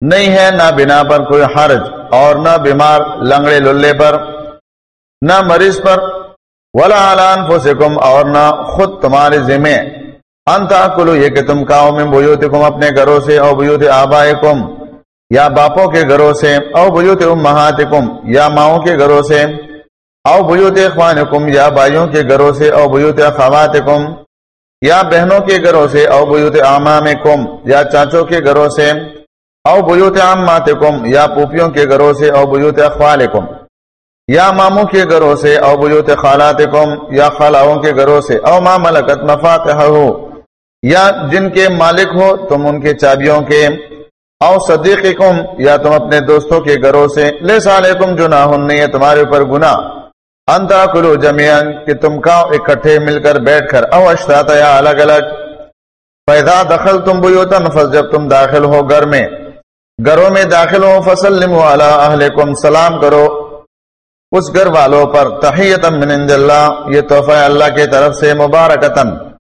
نہیں ہے نہ بنا پر کوئی حرج اور نہ بیمار لنگڑے للے پر، نہ مریض پر۔ ولا انفسکم اور نہ خود تمہارے ذمہ انتا کلو یہ کہ تم کاؤ میں بویوتکم اپنے گھروں سے، او بیوت آبائکم، یا باپوں کے گھروں سے، او بوت امہاتکم، یا ماؤں کے گھروں سے، او بوت اخوانکم، یا بھائیوں کے گھروں سے، او بوت اخواتکم، یا بہنوں کے گھروں سے، او بوت امامکم یا چاچوں کے گھروں سے، او بوت عماتکم، یا پوپیوں کے گھروں سے، او بوت اخوالکم، یا ماموں کے گھروں سے، او بوت خالاتکم، یا خالاؤں کے گھروں سے، او ما ملکت مفاتحہ ہو یا جن کے مالک ہو، تم ان کے چابیوں کے او صدیقی یا تم اپنے دوستوں کے گھروں سے لے سال کم نہیں ہے تمہارے اوپر گنا انتا کلو جمیان کہ تم کا اکٹھے مل کر بیٹھ کر۔ او اشتاط، یا الگ الگ۔ پیدا دخل تم بیوتن فس جب تم داخل ہو گھر میں، گھروں میں داخل ہو فصل سلام کرو۔ اس گھر والوں پر تحیت من عند اللہ، یہ تحفہ اللہ کی طرف سے مبارکتن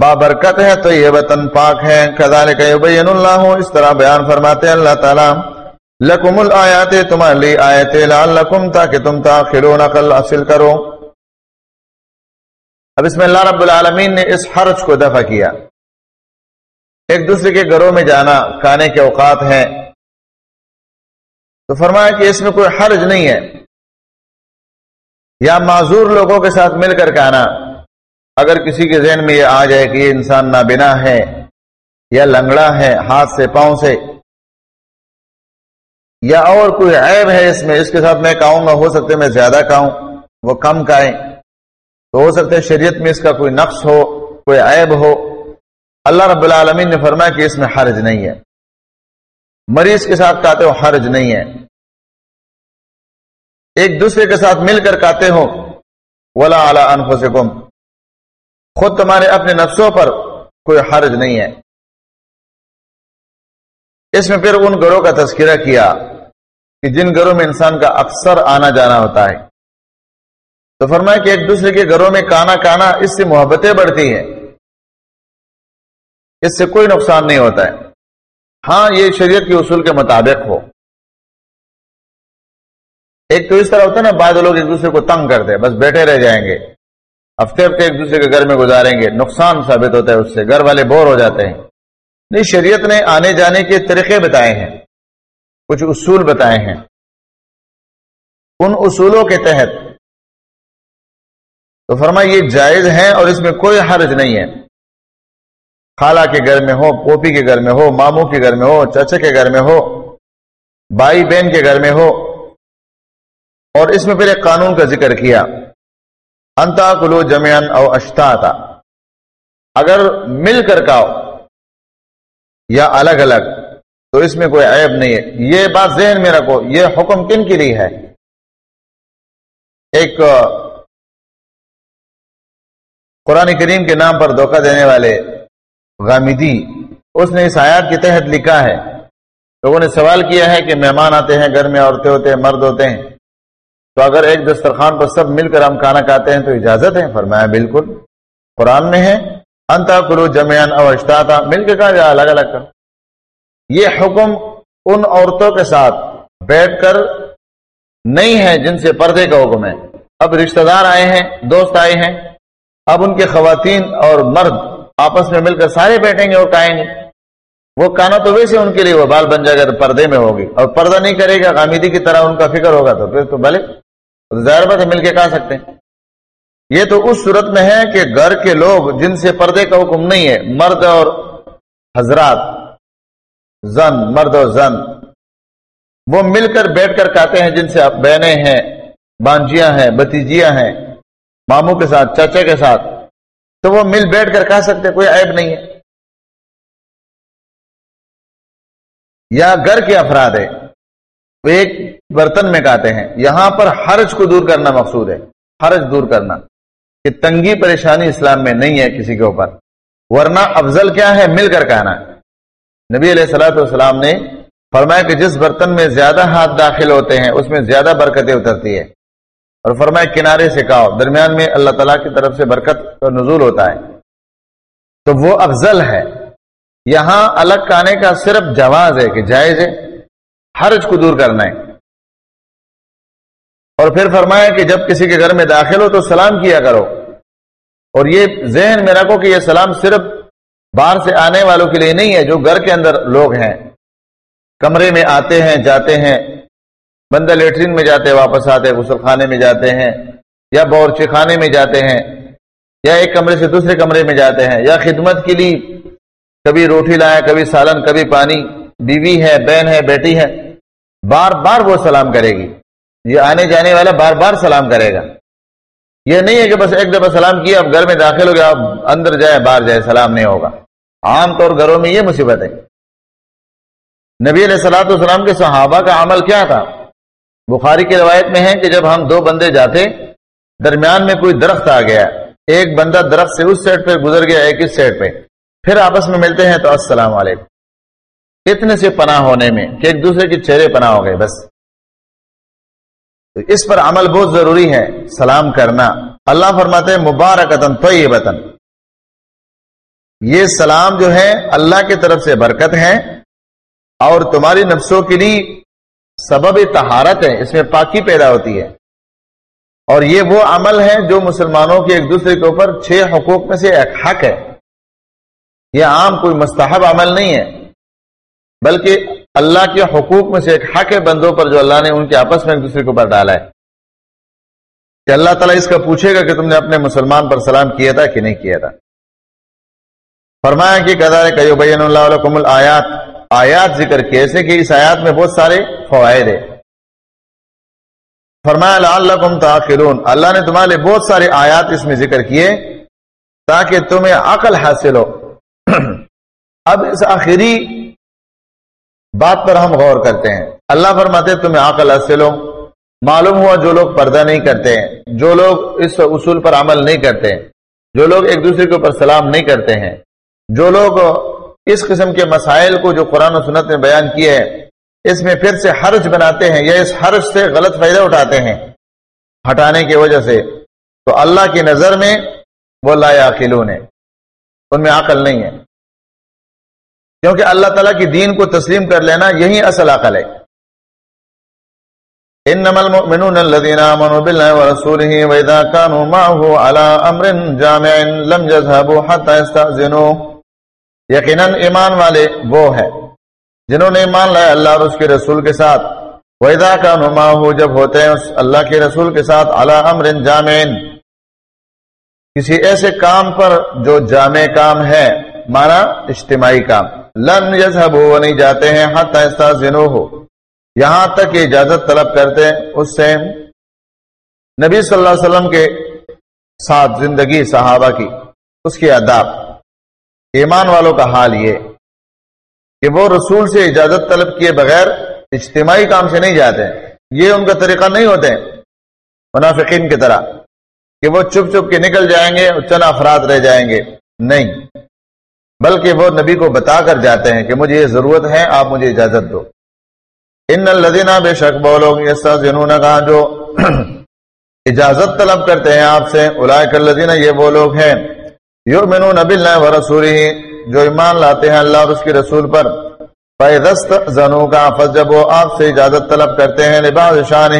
بابرکت ہے تو یہ وطن پاک ہے۔ کذالک یبین اللہ، اس طرح بیان فرماتے اللہ تعالی۔ لکم الآیات، تمہارے لیے آیت لعلکم تاکہ تم تاخرون عقل حاصل کرو۔ اب اس میں اللہ رب العالمین نے اس حرج کو دفع کیا۔ ایک دوسرے کے گھروں میں جانا، کھانے کے اوقات ہیں۔ تو فرمایا کہ اس میں کوئی حرج نہیں ہے۔ یا معذور لوگوں کے ساتھ مل کر کہنا اگر کسی کے ذہن میں یہ آ جائے کہ یہ انسان نابینا ہے یا لنگڑا ہے، ہاتھ سے، پاؤں سے، یا اور کوئی عیب ہے اس میں، اس کے ساتھ میں کہوں گا، ہو سکتے میں زیادہ کہوں، وہ کم کہیں۔ تو ہو سکتے شریعت میں اس کا کوئی نقص ہو، کوئی عیب ہو۔ اللہ رب العالمین نے فرمایا کہ اس میں حرج نہیں ہے۔ مریض کے ساتھ کہتے ہو حرج نہیں ہے۔ ایک دوسرے کے ساتھ مل کر کہتے ہو، ولا اعلی انفسکم خود تمہارے اپنے نفسوں پر کوئی حرج نہیں ہے۔ اس میں پھر ان گھروں کا تذکرہ کیا کہ جن گھروں میں انسان کا اکثر آنا جانا ہوتا ہے۔ تو فرمایا کہ ایک دوسرے کے گھروں میں کانا کانا اس سے محبتیں بڑھتی ہیں۔ اس سے کوئی نقصان نہیں ہوتا ہے۔ ہاں یہ شریعت کے اصول کے مطابق ہو۔ ایک تو اس طرح ہوتا ہے نا، بعض لوگ ایک دوسرے کو تنگ کرتے بس بیٹھے رہ جائیں گے۔ ہفتے ہفتے ایک دوسرے کے گھر میں گزاریں گے۔ نقصان ثابت ہوتا ہے، اس سے گھر والے بور ہو جاتے ہیں۔ نہیں، شریعت نے آنے جانے کے طریقے بتائے ہیں۔ کچھ اصول بتائے ہیں۔ ان اصولوں کے تحت تو فرما یہ جائز ہے اور اس میں کوئی حرج نہیں ہے۔ خالہ کے گھر میں ہو، پوپی کے گھر میں ہو، ماموں کے گھر میں ہو چچا کے گھر میں ہو، بھائی بہن کے گھر میں ہو۔ اور اس میں پھر ایک قانون کا ذکر کیا۔ انتا کلو جمیان او اشتا اگر مل کر کاؤ یا الگ الگ، تو اس میں کوئی عیب نہیں ہے۔ یہ بات ذہن میں رکھو، یہ حکم کن کے لیے ہے؟ ایک قرآن کریم کے نام پر دھوکہ دینے والے غامدی، اس نے اس آیات کے تحت لکھا ہے۔ لوگوں نے سوال کیا ہے کہ مہمان آتے ہیں گھر میں، عورتیں ہوتے ہیں، مرد ہوتے ہیں۔ تو اگر ایک دسترخوان پر سب مل کر ہم کھانا کھاتے ہیں تو اجازت ہے؟ فرمایا، بالکل۔ قرآن میں ہے انتا کلو جمیان اور اشتاتا مل کے کہا جائے الگ الگ کا یہ حکم ان عورتوں کے ساتھ بیٹھ کر نہیں ہے جن سے پردے کا حکم ہے۔ اب رشتہ دار آئے ہیں، دوست آئے ہیں۔ اب ان کے خواتین اور مرد آپس میں مل کر سارے بیٹھیں گے اور کھائیں گے۔ وہ کانا تو ویسے ان کے لیے وہ بال بن جائے گا تو پردے میں ہوگی۔ اور پردہ نہیں کرے گا غامیدی کی طرح ان کا فکر ہوگا تو پھر تو بھلے۔ ظاہر بات مل کے کھا سکتے ہیں۔ یہ تو اس صورت میں ہے کہ گھر کے لوگ جن سے پردے کا حکم نہیں ہے، مرد اور حضرات، زن، مرد اور زن، وہ مل کر بیٹھ کر کھاتے ہیں جن سے بہنیں ہیں بانجیاں ہیں بتیجیاں ہیں، ماموں کے ساتھ چچے کے ساتھ۔ تو وہ مل بیٹھ کر کھا سکتے کوئی عیب نہیں ہے۔ یا گھر کے افراد ہے ایک برتن میں کہتے ہیں۔ یہاں پر حرج کو دور کرنا مقصود ہے۔ حرج دور کرنا۔ کہ تنگی پریشانی اسلام میں نہیں ہے کسی کے اوپر۔ ورنہ افضل کیا ہے؟ مل کر کہنا۔ نبی علیہ السلاۃ والسلام نے فرمایا کہ جس برتن میں زیادہ ہاتھ داخل ہوتے ہیں، اس میں زیادہ برکتیں اترتی ہے اور فرمائے کنارے سے کہو۔ درمیان میں اللہ تعالیٰ کی طرف سے برکت کا نزول ہوتا ہے۔ تو وہ افضل ہے۔ یہاں الگ کانے کا صرف جواز ہے کہ جائز ہے۔ حرج کو دور کرنا ہے۔ اور پھر فرمایا کہ جب کسی کے گھر میں داخل ہو تو سلام کیا کرو۔ اور یہ ذہن میں رکھو کہ یہ سلام صرف باہر سے آنے والوں کے لیے نہیں ہے، جو گھر کے اندر لوگ ہیں۔ کمرے میں آتے ہیں، جاتے ہیں۔ بندہ لیٹرین میں جاتے، واپس آتے، غسل خانے میں جاتے ہیں۔ یا باورچی خانے میں جاتے ہیں۔ یا ایک کمرے سے دوسرے کمرے میں جاتے ہیں۔ یا خدمت کے لیے کبھی روٹی لایا، کبھی سالن، کبھی پانی۔ بیوی ہے، بہن ہے، بیٹی ہے۔ بار بار وہ سلام کرے گی۔ یہ آنے جانے والا بار بار سلام کرے گا۔ یہ نہیں ہے کہ بس ایک دفعہ سلام کیا، اب گھر میں داخل ہو گیا، اب اندر جائے، باہر جائے، سلام نہیں ہوگا۔ عام طور گھروں میں یہ مصیبت ہے۔ نبی علیہ السلاۃ والسلام کے صحابہ کا عمل کیا تھا؟ بخاری کی روایت میں ہے کہ جب ہم دو بندے جاتے، درمیان میں کوئی درخت آ گیا۔ ایک بندہ درخت سے اس سائڈ پہ گزر گیا، ایک اس سائڈ پہ۔ پھر آپس میں ملتے ہیں تو السلام علیکم۔ اتنے سے پناہ ہونے میں کہ ایک دوسرے کے چہرے پناہ ہو گئے، بس۔ تو اس پر عمل بہت ضروری ہے، سلام کرنا۔ اللہ فرماتے ہیں مبارکتن تو یہ وطن یہ سلام جو ہے، اللہ کی طرف سے برکت ہے۔ اور تمہاری نفسوں کے لیے سبب تہارت ہے، اس میں پاکی پیدا ہوتی ہے۔ اور یہ وہ عمل ہے جو مسلمانوں کے ایک دوسرے کے اوپر چھ حقوق میں سے ایک حق ہے۔ یہ عام کوئی مستحب عمل نہیں ہے۔ بلکہ اللہ کے حقوق میں سے ایک حق ہے بندوں پر جو اللہ نے ان کے آپس میں ایک دوسرے کے اوپر ڈالا ہے۔ کہ اللہ تعالیٰ اس کا پوچھے گا کہ تم نے اپنے مسلمان پر سلام کیا تھا کہ نہیں کیا تھا۔ فرمایا کہ قدار بین اللہ آیات آیات ذکر کیسے کہ اس آیات میں بہت سارے فوائد ہیں۔ فرمایا اللہ تاخرون اللہ نے تمہارے بہت سارے آیات اس میں ذکر کیے تاکہ تمہیں عقل حاصل ہو۔ اب اس آخری بات پر ہم غور کرتے ہیں۔ اللہ فرماتے تمہیں عقل حاصل معلوم ہوا جو لوگ پردہ نہیں کرتے ہیں جو لوگ اس اصول پر عمل نہیں کرتے، جو لوگ ایک دوسرے کے اوپر سلام نہیں کرتے ہیں۔ جو لوگ اس قسم کے مسائل کو جو قرآن و سنت نے بیان کیے ہیں، اس میں پھر سے حرج بناتے ہیں یا اس حرج سے غلط فائدہ اٹھاتے ہیں۔ ہٹانے کی وجہ سے۔ تو اللہ کی نظر میں وہ لا عقلون ہے ان میں عقل نہیں ہے۔ کیونکہ اللہ تعالیٰ کی دین کو تسلیم کر لینا یہی اصل عقل ہے۔ انما المؤمنون الذين امنوا بالله ورسوله واذا كانوا معه على امر جامع لم يذهبوا حتى يستاذنوا یقینا ایمان والے وہ ہیں جنہوں نے مان لایا اللہ اور اس کے رسول کے ساتھ۔ ویدا کا نما جب ہوتے ہیں اس اللہ کے رسول کے ساتھ اللہ امر جامین کسی ایسے کام پر جو جامع کام ہے، مانا اجتماعی کام۔ لن یذہب وہ نہیں جاتے ہیں حتی استاذنو ہو یہاں تک اجازت طلب کرتے ہیں، اس سے نبی صلی اللہ علیہ وسلم کے ساتھ زندگی صحابہ کی، اس کی اداب ایمان والوں کا حال یہ کہ وہ رسول سے اجازت طلب کیے بغیر اجتماعی کام سے نہیں جاتے یہ ان کا طریقہ نہیں ہوتے منافقین کی طرح کہ وہ چپ چپ کے نکل جائیں گے اور چند افراد رہ جائیں گے۔ نہیں۔ بلکہ وہ نبی کو بتا کر جاتے ہیں کہ مجھے یہ ضرورت ہے، آپ مجھے اجازت دو۔ ان الدینہ بے شک بولو ایسا جنہوں نے کہا جو اجازت طلب کرتے ہیں آپ سے الدینہ یہ وہ لوگ ہیں۔ یو مینو نبی اللہ و رسول جو ایمان لاتے ہیں اللہ اور اس کے رسول پر۔ فیضست زنو کا فض جب وہ آپ سے اجازت طلب کرتے ہیں لباس شان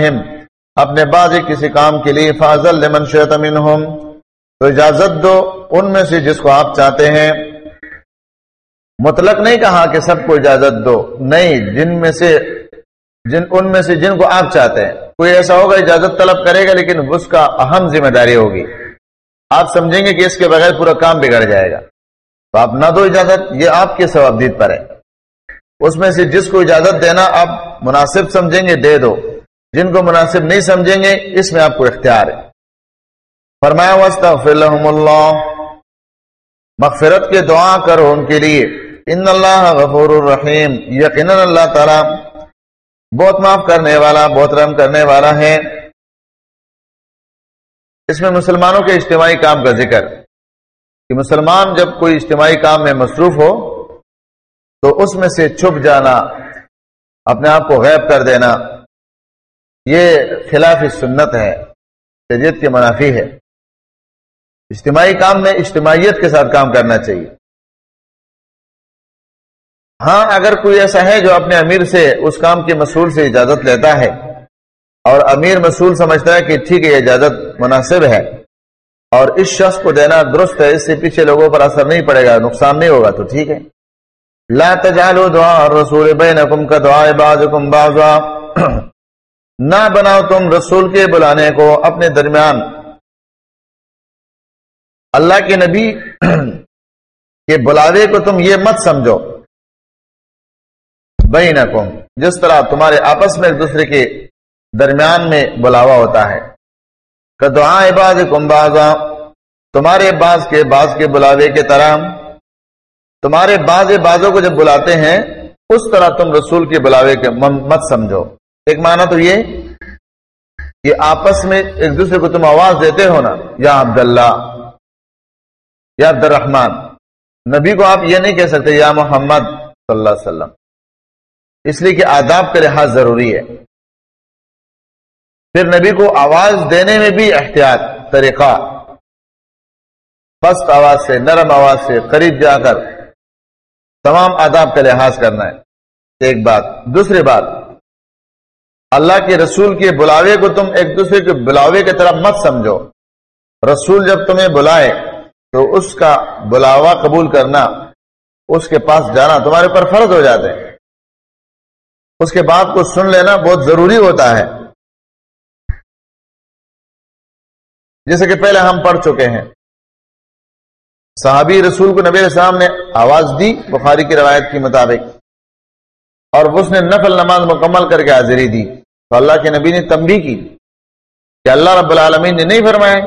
اپنے بعض کسی کام کے لیے فاضل لمن شیت منہم تو اجازت دو ان میں سے جس کو آپ چاہتے ہیں۔ مطلق نہیں کہا کہ سب کو اجازت دو۔ نہیں، جن میں سے، جن، ان میں سے جن کو آپ چاہتے ہیں۔ کوئی ایسا ہوگا اجازت طلب کرے گا، لیکن اس کا اہم ذمہ داری ہوگی۔ آپ سمجھیں گے کہ اس کے بغیر پورا کام بگڑ جائے گا۔ تو آپ نہ دو اجازت، یہ آپ کے ثوابدید پر ہے۔ اس میں سے جس کو اجازت دینا آپ مناسب سمجھیں گے، دے دو۔ جن کو مناسب نہیں سمجھیں گے، اس میں آپ کو اختیار ہے۔ فرمایا اللہ مغفرت کے دعا کرو ان کے لیے۔ ان اللہ غفور الرحیم، یقینا اللہ تعالی بہت معاف کرنے والا، بہت رحم کرنے والا ہے۔ اس میں مسلمانوں کے اجتماعی کام کا ذکر۔ کہ مسلمان جب کوئی اجتماعی کام میں مصروف ہو، تو اس میں سے چھپ جانا، اپنے آپ کو غیب کر دینا، یہ خلاف سنت ہے تجیت کے منافی ہے۔ اجتماعی کام میں اجتماعیت کے ساتھ کام کرنا چاہیے۔ ہاں اگر کوئی ایسا ہے جو اپنے امیر سے، اس کام کے مسئول سے اجازت لیتا ہے، اور امیر مسئول سمجھتا ہے کہ ٹھیک ہے، یہ اجازت مناسب ہے، اور اس شخص کو دینا درست ہے، اس سے پیچھے لوگوں پر اثر نہیں پڑے گا، نقصان نہیں ہوگا، تو ٹھیک ہے۔ لا تجعلوا دعاء الرسول بینکم کا دعا بعضکم بعضا۔ نہ بناؤ تم رسول کے بلانے کو اپنے درمیان۔ اللہ کے نبی کے بلاوے کو تم یہ مت سمجھو۔ بینکم، جس طرح تمہارے آپس میں ایک دوسرے کے درمیان میں بلاوا ہوتا ہے۔ دعا باز کمبازا تمہارے باز کے باز کے بلاوے کے طرح۔ تمہارے باز بازوں کو جب بلاتے ہیں، اس طرح تم رسول کے بلاوے کے مت سمجھو۔ ایک معنی تو یہ کہ آپس میں ایک دوسرے کو تم آواز دیتے ہو نا، یا عبداللہ یا عبد الرحمان نبی کو آپ یہ نہیں کہہ سکتے، یا محمد صلی اللہ علیہ وسلم۔ اس لیے کہ آداب کا لحاظ ضروری ہے۔ پھر نبی کو آواز دینے میں بھی احتیاط، طریقہ۔ پست آواز سے، نرم آواز سے قریب جا کر تمام آداب کا لحاظ کرنا ہے۔ ایک بات، دوسری بات۔ اللہ کے رسول کے بلاوے کو تم ایک دوسرے کے بلاوے کی طرف مت سمجھو۔ رسول جب تمہیں بلائے تو اس کا بلاوا قبول کرنا، اس کے پاس جانا تمہارے پر فرض ہو جاتے ہیں۔ اس کے بات کو سن لینا بہت ضروری ہوتا ہے۔ جیسے کہ پہلے ہم پڑھ چکے ہیں۔ صحابی رسول کو نبی السلام نے آواز دی بخاری کی روایت کے مطابق۔ اور اس نے نفل نماز مکمل کر کے حاضری دی۔ تو اللہ کے نبی نے تمبی کی۔ کہ اللہ رب العالمین نے نہیں فرمائے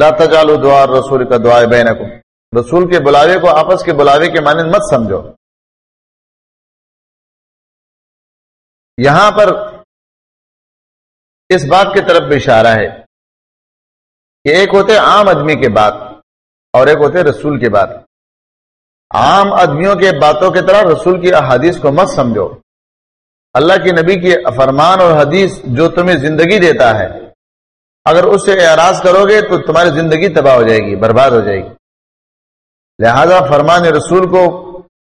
لا تجالو دعا رسول کا دعا بینکم۔ رسول کے بلاوے کو آپس کے بلاوے کے مانند مت سمجھو۔ یہاں پر اس بات کی طرف بھی اشارہ ہے کہ ایک ہوتے عام آدمی کے بات اور ایک ہوتے رسول کے بات عام آدمیوں کے باتوں کی طرح رسول کی احادیث کو مت سمجھو۔ اللہ کی نبی کی فرمان اور حدیث جو تمہیں زندگی دیتا ہے، اگر اس سے اعراض کرو گے تو تمہاری زندگی تباہ ہو جائے گی، برباد ہو جائے گی۔ لہذا فرمان رسول کو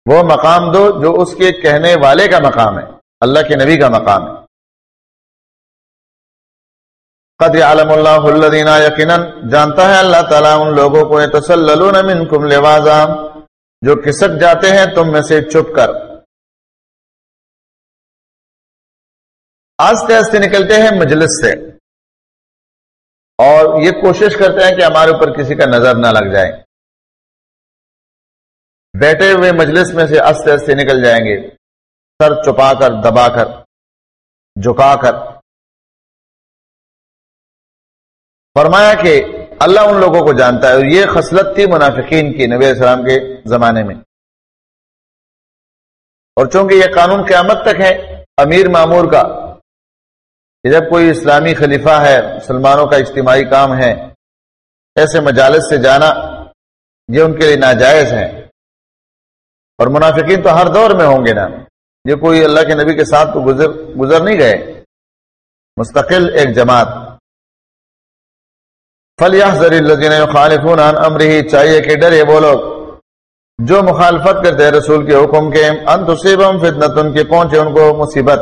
وہ مقام دو جو اس کے کہنے والے کا مقام ہے۔ اللہ کے نبی کا مقام ہے۔ قد عالم اللہ الذین یقینا، جانتا ہے اللہ تعالیٰ ان لوگوں کو تسللون منکم لوازا جو کسک جاتے ہیں تم میں سے چھپ کر۔ آستے آستے نکلتے ہیں مجلس سے۔ اور یہ کوشش کرتے ہیں کہ ہمارے اوپر کسی کا نظر نہ لگ جائے۔ بیٹھے ہوئے مجلس میں سے آستے آستے نکل جائیں گے۔ سر چپا کر، دبا کر، جھکا کر۔ فرمایا کہ اللہ ان لوگوں کو جانتا ہے اور یہ خصلت تھی منافقین کی نبی السلام کے زمانے میں۔ اور چونکہ یہ قانون قیامت تک ہے، امیر معمور کا، کہ جب کوئی اسلامی خلیفہ ہے، مسلمانوں کا اجتماعی کام ہے، ایسے مجالس سے جانا، یہ ان کے لیے ناجائز ہے۔ اور منافقین تو ہر دور میں ہوں گے نا۔ یہ کوئی اللہ کے نبی کے ساتھ تو گزر گزر نہیں گئے۔ مستقل ایک جماعت۔ خالفون امری چاہیے کہ ڈرے وہ لوگ۔ جو مخالفت کرتے ہیں رسول کے حکم کے۔ انتم فتنت ان کے پہنچے ان کو مصیبت۔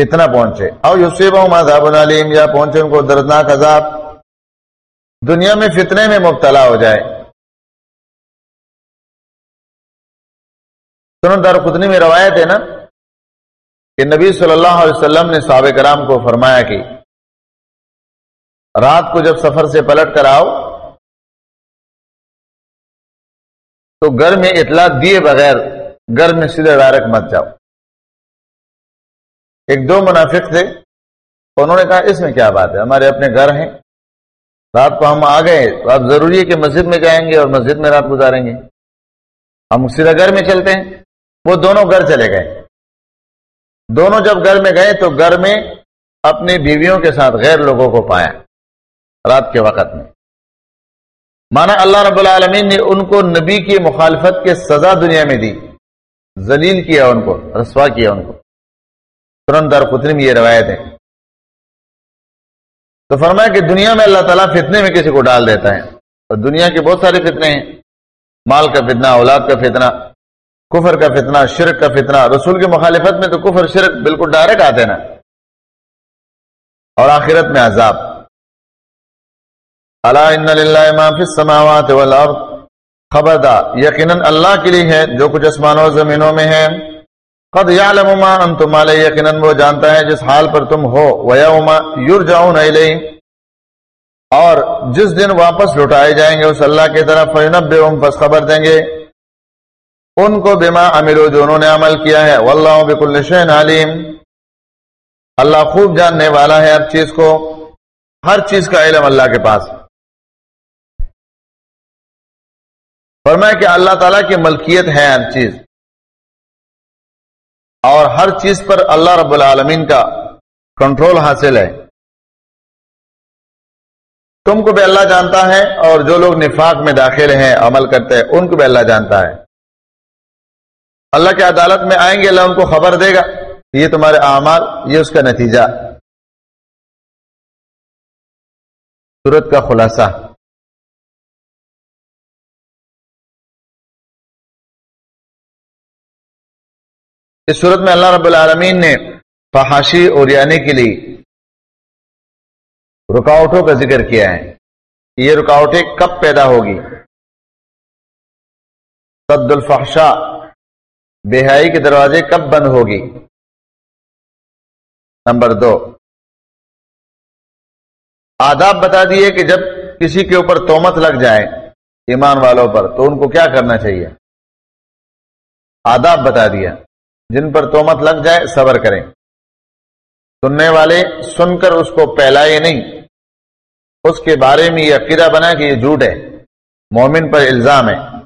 فتنہ پہنچے۔ او یوسیبہم عذاب علیم یا پہنچے ان کو دردناک عذاب۔ دنیا میں فتنے میں مبتلا ہو جائے۔ سنن دار قطنی میں روایت ہے نا کہ نبی صلی اللہ علیہ وسلم نے صحابہ کرام کو فرمایا کہ رات کو جب سفر سے پلٹ کر آؤ تو گھر میں اطلاع دیے بغیر گھر میں سیدھے ڈائریکٹ مت جاؤ۔ ایک دو منافق تھے، انہوں نے کہا، اس میں کیا بات ہے؟ ہمارے اپنے گھر ہیں۔ رات کو ہم آ گئے تو اب ضروری ہے کہ مسجد میں جائیں گے اور مسجد میں رات گزاریں گے۔ ہم سیدھا گھر میں چلتے ہیں۔ وہ دونوں گھر چلے گئے۔ دونوں جب گھر میں گئے تو گھر میں اپنی بیویوں کے ساتھ غیر لوگوں کو پایا۔ رات کے وقت میں۔ مانا اللہ رب العالمین نے ان کو نبی کی مخالفت کے سزا دنیا میں دی۔ ذلیل کیا ان کو، رسوا کیا ان کو۔ ترنت دار قطر میں یہ روایت ہے۔ تو فرمایا کہ دنیا میں اللہ تعالیٰ فتنے میں کسی کو ڈال دیتا ہے۔ اور دنیا کے بہت سارے فتنے ہیں۔ مال کا فتنہ، اولاد کا فتنہ۔ کفر کا فتنہ، شرک کا فتنہ، رسول کی مخالفت میں تو کفر، شرک بالکل ڈائریکٹ آتے نا۔ اور آخرت میں عذاب۔ اللہ ان ما فی السماوات والارض۔ خبردار، یقیناً اللہ کے لیے ہے، جو کچھ اسمانوں زمینوں میں ہے۔ قد یعلم ما انتم علی یقیناً وہ جانتا ہے جس حال پر تم ہو۔ ویوم یرجعون الی اور جس دن واپس لٹائے جائیں گے، اس اللہ کی طرف فینبئهم پس خبر دیں گے۔ ان کو بما عملو جو انہوں نے عمل کیا ہے۔ واللہ بكل شیء علیم۔ اللہ خوب جاننے والا ہے ہر چیز کو۔ ہر چیز کا علم اللہ کے پاس۔ فرمایا کہ اللہ تعالیٰ کی ملکیت ہے ہر چیز۔ اور ہر چیز پر اللہ رب العالمین کا کنٹرول حاصل ہے۔ تم کو بھی اللہ جانتا ہے اور جو لوگ نفاق میں داخل ہیں، عمل کرتے ہیں، ان کو بھی اللہ جانتا ہے۔ اللہ کے عدالت میں آئیں گے، اللہ ان کو خبر دے گا۔ یہ تمہارے اعمال، یہ اس کا نتیجہ۔ صورت کا خلاصہ۔ اس صورت میں اللہ رب العالمین نے فحاشی اور یعنی کے لیے رکاوٹوں کا ذکر کیا ہے۔ یہ رکاوٹیں کب پیدا ہوگی؟ صد الفحشا بہائی کے دروازے کب بند ہوگی؟ نمبر دو۔ آداب بتا دیے کہ جب کسی کے اوپر تومت لگ جائے ایمان والوں پر تو ان کو کیا کرنا چاہیے؟ آداب بتا دیا۔ جن پر تومت لگ جائے صبر کریں۔ سننے والے سن کر اس کو پھیلائے نہیں۔ اس کے بارے میں یہ عقیدہ بنا کہ یہ جھوٹ ہے۔ مومن پر الزام ہے۔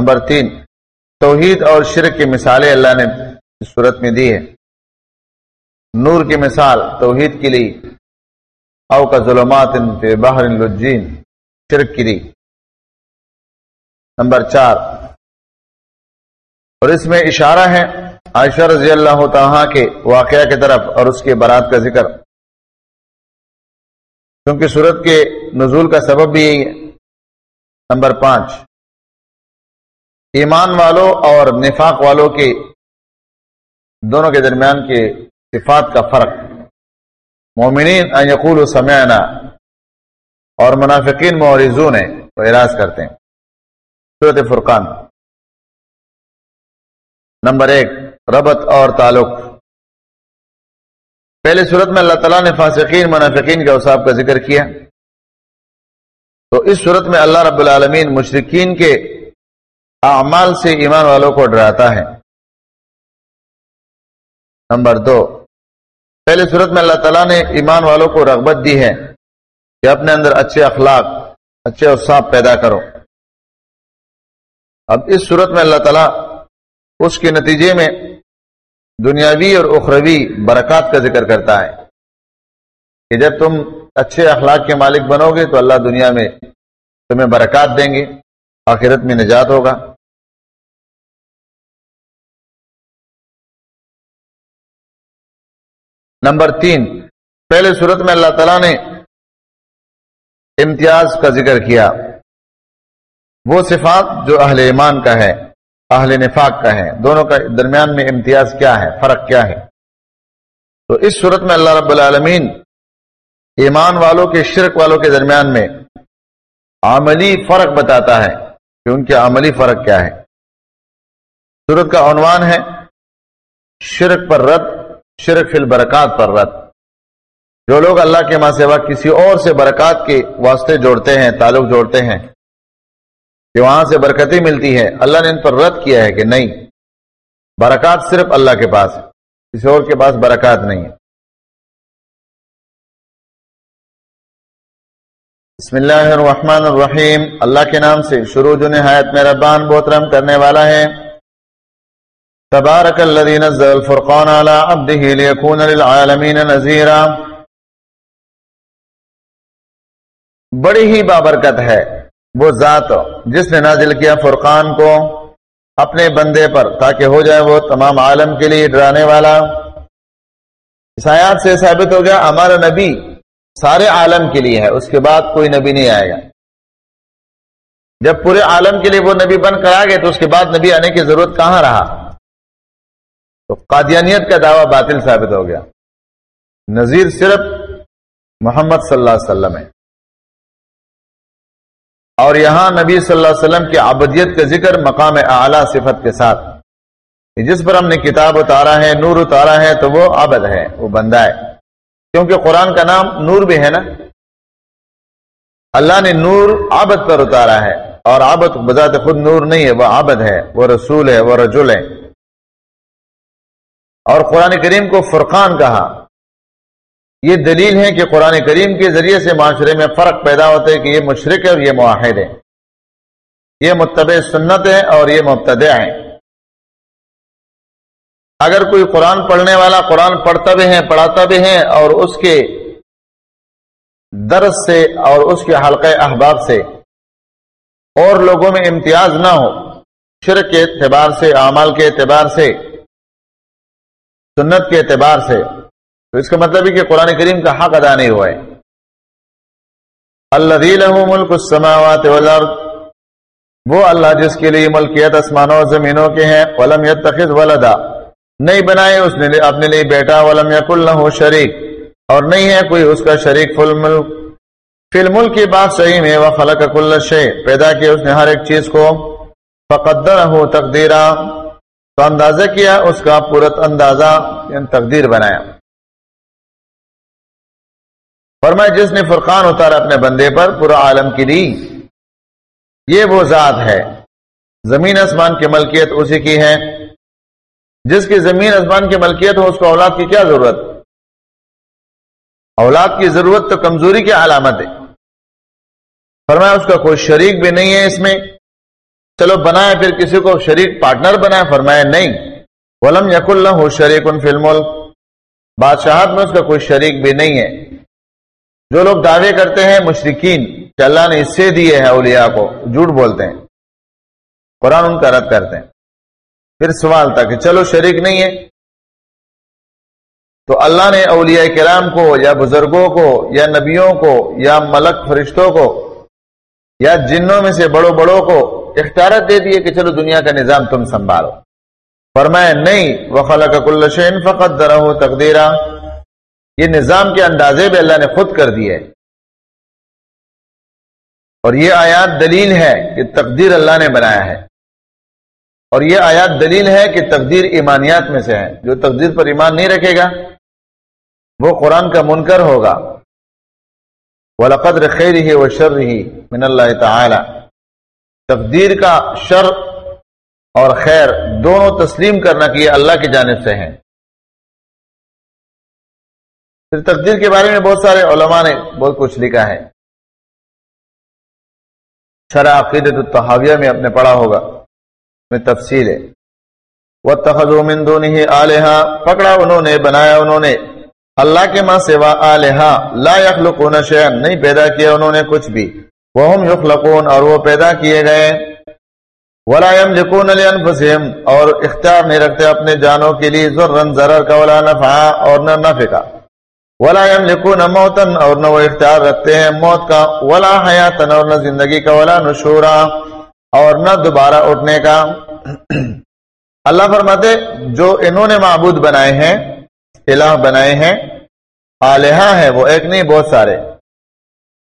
نمبر تین۔ توحید اور شرک کی مثالیں اللہ نے اس صورت میں دی ہے نور کی مثال توحید کے لیے او کا ظلمات باہر الجین شرک کی لی نمبر چار۔ اور اس میں اشارہ ہے عائشہ رضی اللہ تعالیٰ کے واقعہ کی طرف اور اس کے برات کا ذکر۔ کیونکہ صورت کے نزول کا سبب بھی یہی ہے۔ نمبر پانچ۔ ایمان والوں اور نفاق والوں کے دونوں کے درمیان کے صفات کا فرق۔ مومنین یقول سمیانہ اور منافقین مورزون ہیں، وہ اراض کرتے ہیں۔ صورت فرقان۔ نمبر ایک، ربط اور تعلق۔ پہلے صورت میں اللہ تعالیٰ نے فاسقین، منافقین کے اوساب کا ذکر کیا۔ تو اس صورت میں اللہ رب العالمین مشرقین کے اعمال سے ایمان والوں کو ڈراتا ہے۔ نمبر دو۔ پہلے صورت میں اللہ تعالیٰ نے ایمان والوں کو رغبت دی ہے کہ اپنے اندر اچھے اخلاق، اچھے اوساب پیدا کرو۔ اب اس صورت میں اللہ تعالیٰ اس کے نتیجے میں دنیاوی اور اخروی برکات کا ذکر کرتا ہے کہ جب تم اچھے اخلاق کے مالک بنو گے تو اللہ دنیا میں تمہیں برکات دیں گے، آخرت میں نجات ہوگا۔ نمبر تین، پہلے صورت میں اللہ تعالی نے امتیاز کا ذکر کیا۔ وہ صفات جو اہل ایمان کا ہے، اہل نفاق کا ہے، دونوں کا درمیان میں امتیاز کیا ہے، فرق کیا ہے۔ تو اس صورت میں اللہ رب العالمین ایمان والوں کے، شرک والوں کے درمیان میں عملی فرق بتاتا ہے کہ ان کے عملی فرق کیا ہے۔ صورت کا عنوان ہے، شرک پر رد شرک فی البرکات پر رد۔ جو لوگ اللہ کے ماں سوا کسی اور سے برکات کے واسطے جوڑتے ہیں، تعلق جوڑتے ہیں، کہ وہاں سے برکتیں ملتی ہے اللہ نے ان پر رد کیا ہے کہ نہیں۔ برکات صرف اللہ کے پاس ہے، کسی اور کے پاس برکات نہیں ہے۔ بسم اللہ الرحمن الرحیم۔ اللہ کے نام سے شروع جو نہایت میرا بان بہترم کرنے والا ہے۔ تبارک الذي نزل الفرقان على عبده ليكون للعالمين نذيرا بڑی ہی بابرکت ہے وہ ذات جس نے نازل کیا فرقان کو اپنے بندے پر تاکہ ہو جائے وہ تمام عالم کے لیے ڈرانے والا۔ عیسایات سے ثابت ہو گیا ہمارا نبی سارے عالم کے لیے ہے، اس کے بعد کوئی نبی نہیں آئے گا۔ جب پورے عالم کے لیے وہ نبی بن کر آ گئے تو اس کے بعد نبی آنے کی ضرورت کہاں رہا؟ تو قادیانیت کا دعویٰ باطل ثابت ہو گیا۔ نذیر صرف محمد صلی اللہ علیہ وسلم ہے۔ اور یہاں نبی صلی اللہ علیہ وسلم کی عبدیت کا ذکر مقام اعلی صفت کے ساتھ۔ جس پر ہم نے کتاب اتارا ہے، نور اتارا ہے، تو وہ عبد ہے، وہ بندہ ہے۔ کیونکہ قرآن کا نام نور بھی ہے نا۔ اللہ نے نور عبد پر اتارا ہے۔ اور عبد بذات خود نور نہیں ہے، وہ عبد ہے، وہ رسول ہے، وہ رجل ہے۔ اور قرآن کریم کو فرقان کہا۔ یہ دلیل ہے کہ قرآن کریم کے ذریعے سے معاشرے میں فرق پیدا ہوتا ہے کہ یہ مشرق ہے اور یہ معاہد ہے۔ یہ متبع سنت ہے اور یہ مبتدع ہے۔ اگر کوئی قرآن پڑھنے والا قرآن پڑھتا بھی ہے، پڑھاتا بھی ہے اور اس کے درس سے اور اس کے حلقہ احباب سے اور لوگوں میں امتیاز نہ ہو، شرک کے اعتبار سے، اعمال کے اعتبار سے سنت کے اعتبار سے، تو اس کا مطلب ہے کہ قرآن کریم کا حق ادا نہیں ہوا ہے۔ اللہ لہو ملک السماوات والارض، وہ اللہ جس کے لیے ملکیت آسمانوں زمینوں کے ہیں، ولم یتخذ ولدا۔ نہیں بنائے اس نے، اپنے لیے بیٹا، ولم یق اللہ شریک۔ اور نہیں ہے کوئی اس کا شریک فل ملک فی الملک کی بات صحیح میں وہ خلق کل شے پیدا کیا اس نے ہر ایک چیز کو۔ فقدر ہو تقدیرہ تو اندازہ کیا، اس کا پورت اندازہ یعنی تقدیر بنایا۔ فرمایا، جس نے فرقان اتارا اپنے بندے پر، پورا عالم کی دی۔ یہ وہ ذات ہے۔ زمین آسمان کی ملکیت اسی کی ہے۔ جس کی زمین آسمان کی ملکیت ہو، اس کو اولاد کی کیا ضرورت؟ اولاد کی ضرورت تو کمزوری کی علامت ہے۔ فرمایا، اس کا کوئی شریک بھی نہیں ہے اس میں۔ چلو بنائے پھر کسی کو شریک پارٹنر بنائے فرمایا نہیں۔ ولم یق اللہ ہو شریک ان فلم بادشاہت میں اس کا کوئی شریک بھی نہیں ہے۔ جو لوگ دعوے کرتے ہیں مشرقین کہ اللہ نے اس سے دیے ہیں اولیاء کو، جھوٹ بولتے ہیں۔ قرآن ان کا رد کرتے ہیں۔ پھر سوال تھا کہ چلو شریک نہیں ہے۔ تو اللہ نے اولیاء کرام کو، یا بزرگوں کو، یا نبیوں کو، یا ملک فرشتوں کو یا جنوں میں سے بڑوں بڑوں کو اختیارت دے دیے کہ چلو دنیا کا نظام تم سنبھالو۔ فرمائے نہیں وہ خلق کل شین فقط تقدیرہ یہ نظام کے اندازے بھی اللہ نے خود کر دیے۔ اور یہ آیات دلیل ہے کہ تقدیر اللہ نے بنایا ہے۔ اور یہ آیات دلیل ہے کہ تقدیر ایمانیات میں سے ہے۔ جو تقدیر پر ایمان نہیں رکھے گا، وہ قرآن کا منکر ہوگا۔ قدر خیر ہی وہ شر ہی من اللہ تعالی۔ تقدیر کا شر اور خیر دونوں تسلیم کرنا کہ یہ اللہ کی جانب سے ہیں۔ پھر تقدیر کے بارے میں بہت سارے علماء نے بہت کچھ لکھا ہے۔ شرح عقیدت التحاویہ میں اپنے پڑھا ہوگا۔ میں تفصیل ہے۔ وہ تخذ ہی آلیہ پکڑا انہوں نے، بنایا انہوں نے۔ اللہ کے ماں سوا آلیہ لا یخلقون شیئن نہیں پیدا کیا انہوں نے کچھ بھی۔ وہم یخلقون، اور وہ پیدا کیے گئے۔ ولا یملکون لانفسهم اور اختیار نہیں رکھتے اپنے جانوں کے لیے ذرن، ضرر کا ولا نفع اور نہ نفع کا۔ ولا يملكون موتا، اور نہ وہ اختیار رکھتے ہیں موت کا۔ ولا حیاتن اور نہ زندگی کا۔ ولا نشورا، اور نہ دوبارہ اٹھنے کا۔ اللہ فرماتے، جو انہوں نے معبود بنائے ہیں الہ بنائے ہیں۔ آلیہ ہے وہ، ایک نہیں، بہت سارے۔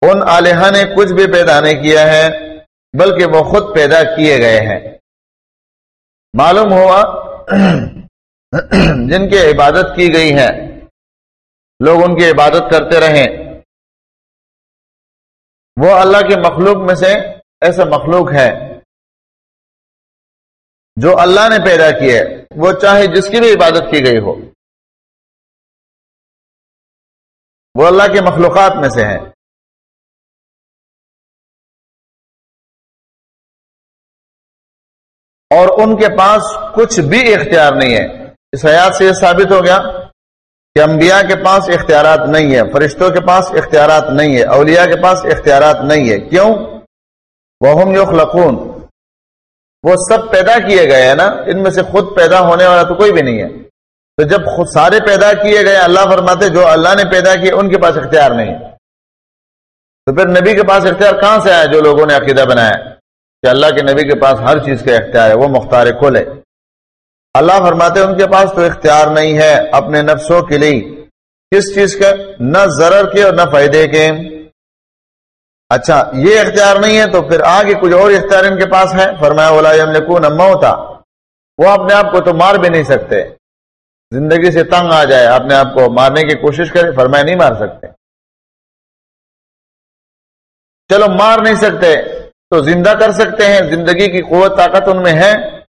ان آلیہ نے کچھ بھی پیدا نہیں کیا ہے، بلکہ وہ خود پیدا کیے گئے ہیں۔ معلوم ہوا جن کی عبادت کی گئی ہے، لوگ ان کی عبادت کرتے رہیں۔ وہ اللہ کے مخلوق میں سے ایسا مخلوق ہے جو اللہ نے پیدا کیا ہے وہ چاہے جس کی بھی عبادت کی گئی ہو۔ وہ اللہ کے مخلوقات میں سے ہیں۔ اور ان کے پاس کچھ بھی اختیار نہیں ہے۔ اس حیات سے یہ ثابت ہو گیا کہ انبیاء کے پاس اختیارات نہیں ہے، فرشتوں کے پاس اختیارات نہیں ہے، اولیاء کے پاس اختیارات نہیں ہے۔ کیوں؟ وہ یخلقون وہ سب پیدا کیے گئے ہیں نا، ان میں سے خود پیدا ہونے والا تو کوئی بھی نہیں ہے۔ تو جب خود سارے پیدا کیے گئے، اللہ فرماتے، جو اللہ نے پیدا کیے، ان کے پاس اختیار نہیں۔ تو پھر نبی کے پاس اختیار کہاں سے آیا جو لوگوں نے عقیدہ بنایا؟ کہ اللہ کے نبی کے پاس ہر چیز کا اختیار ہے، وہ مختار کھول ہے اللہ فرماتے، ان کے پاس تو اختیار نہیں ہے اپنے نفسوں کے لیے۔ کس چیز کا؟ نہ ضرر کے اور نہ فائدے کے۔ اچھا یہ اختیار نہیں ہے، تو پھر آگے کچھ اور اختیار ان کے پاس ہے۔ فرمایا والا موتا وہ اپنے آپ کو تو مار بھی نہیں سکتے۔ زندگی سے تنگ آ جائے، اپنے آپ کو مارنے کی کوشش کرے، فرمایا نہیں مار سکتے۔ چلو، مار نہیں سکتے، تو زندہ کر سکتے ہیں، زندگی کی قوت، طاقت ان میں ہے۔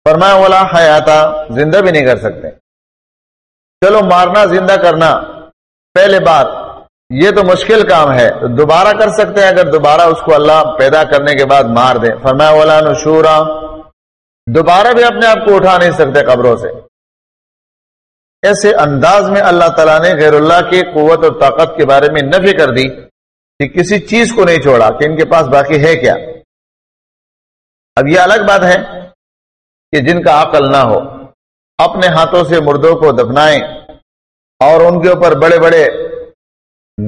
فرمایا والا حیاتا زندہ بھی نہیں کر سکتے۔ چلو، مارنا، زندہ کرنا۔ پہلے بات، یہ تو مشکل کام ہے۔ دوبارہ کر سکتے ہیں، اگر دوبارہ اس کو اللہ پیدا کرنے کے بعد مار دے۔ فرمایا والا نشورا۔ دوبارہ بھی اپنے آپ کو اٹھا نہیں سکتے قبروں سے۔ ایسے انداز میں اللہ تعالیٰ نے غیر اللہ کی قوت اور طاقت کے بارے میں نفی کر دی کہ کسی چیز کو نہیں چھوڑا کہ ان کے پاس باقی ہے کیا۔ اب یہ الگ بات ہے کہ جن کا عقل نہ ہو، اپنے ہاتھوں سے مردوں کو دفنائیں اور ان کے اوپر بڑے بڑے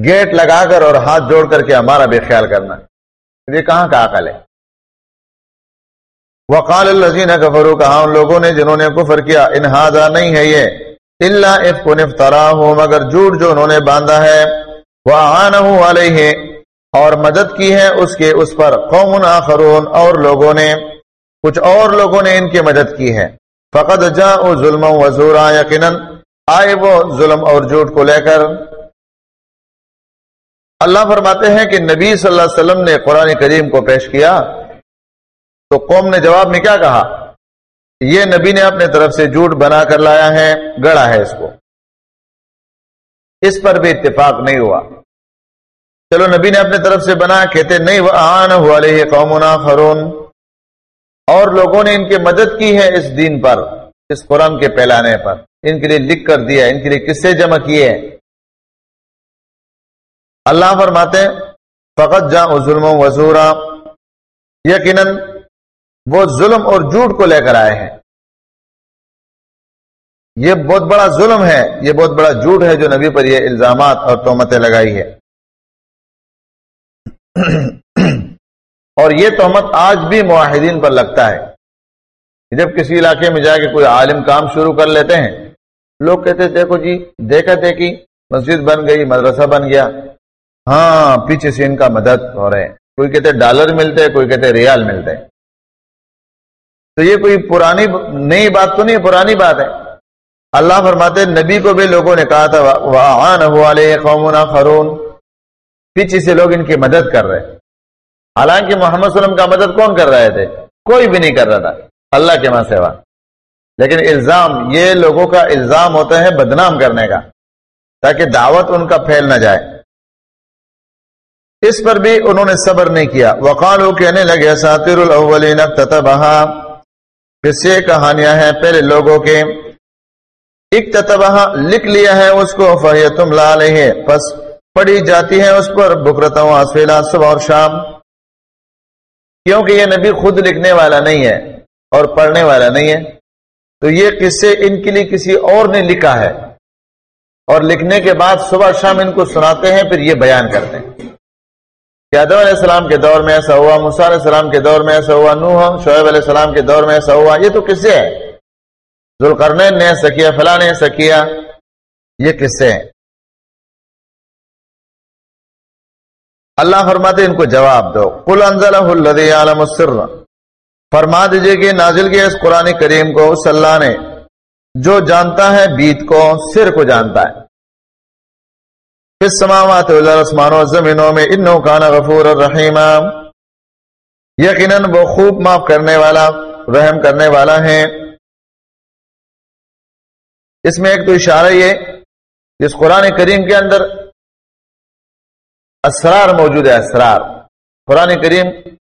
گیٹ لگا کر اور ہاتھ جوڑ کر کے ہمارا بے خیال کرنا۔ یہ کہاں کا عقل ہے؟ وقال الزین کفرو کہا ان لوگوں نے جنہوں نے کفر کیا انہادا نہیں ہے یہ۔ اللہ اف کو نفترا ہو مگر جھوٹ جو انہوں نے باندھا ہے وہ آن علیہ اور مدد کی ہے اس کے، اس پر۔ قوم آخرون، اور لوگوں نے، کچھ اور لوگوں نے ان کی مدد کی ہے۔ فقط جا ظلم وزورا، یقیناً آئے وہ ظلم اور جھوٹ کو لے کر۔ اللہ فرماتے ہیں کہ نبی صلی اللہ علیہ وسلم نے قرآن کریم کو پیش کیا۔ تو قوم نے جواب میں کیا کہا؟ یہ نبی نے اپنے طرف سے جھوٹ بنا کر لایا ہے، گڑا ہے اس کو۔ اس پر بھی اتفاق نہیں ہوا۔ چلو نبی نے اپنے طرف سے بنا، کہتے نہیں وہ آن قوم خرون اور لوگوں نے ان کی مدد کی ہے اس دین پر، اس قرآن کے پھیلانے پر۔ ان کے لیے لکھ کر دیا ان کے لیے کس سے جمع کیے اللہ فرماتے فقط جا ظلم و وزورا۔ یقیناً وہ ظلم اور جھوٹ کو لے کر آئے ہیں۔ یہ بہت بڑا ظلم ہے، یہ بہت بڑا جھوٹ ہے جو نبی پر یہ الزامات اور تومتیں لگائی ہے۔ اور یہ تہمت آج بھی معاہدین پر لگتا ہے۔ جب کسی علاقے میں جا کے کوئی عالم کام شروع کر لیتے ہیں، لوگ کہتے دیکھو جی دیکھا دیکھی، مسجد بن گئی، مدرسہ بن گیا۔ ہاں پیچھے سے ان کا مدد ہو رہے ہیں۔ کوئی کہتے ڈالر ملتے، کوئی کہتے ریال ملتے۔ تو یہ کوئی پرانی نئی بات تو نہیں، پرانی بات ہے۔ اللہ فرماتے نبی کو بھی لوگوں نے کہا تھا قومنا خرون پیچھے سے لوگ ان کی مدد کر رہے حالانکہ محمد صلی اللہ علیہ وسلم کا مدد کون کر رہے تھے؟ کوئی بھی نہیں کر رہا تھا۔ اللہ کے ماں سوا۔ لیکن الزام، یہ لوگوں کا الزام ہوتا ہے بدنام کرنے کا، تاکہ دعوت ان کا پھیل نہ جائے۔ اس پر بھی انہوں نے صبر نہیں کیا۔ وقال کہنے لگے ساتر الاولین تتبہا قصے کہانیاں ہیں پہلے لوگوں کے۔ اکتتبہا لکھ لیا ہے اس کو فہیتم لا لے پس پڑھی جاتی ہے اس پر، بکرتا ہوں آسفیلا صبح اور شام۔ کیونکہ یہ نبی خود لکھنے والا نہیں ہے اور پڑھنے والا نہیں ہے۔ تو یہ قصے ان کے لیے کسی اور نے لکھا ہے۔ اور لکھنے کے بعد صبح شام ان کو سناتے ہیں، پھر یہ بیان کرتے ہیں۔ یادو علیہ السلام کے دور میں ایسا ہوا علیہ السلام کے دور میں ایسا ہوا، نوح، شعیب علیہ السلام کے دور میں ایسا ہوا۔ یہ تو قصے ہے ذوالقرنین نے ایسا کیا، فلاں نے ایسا کیا۔ یہ قصے ہیں۔ اللہ فرماتے ان کو جواب دو۔ کل انزل عالم السر۔ فرما دیجیے کہ نازل کیا اس قرآن کریم کو، اس اللہ نے۔ جو جانتا ہے، بیت کو، سر کو جانتا ہے۔ سماوات و زمینوں میں انو کانا غفور الرحیم یقیناً وہ خوب معاف کرنے والا، رحم کرنے والا ہے اس میں ایک تو اشارہ یہ اس قرآن کریم کے اندر اسرار موجود ہے، اسرار۔ قرآن کریم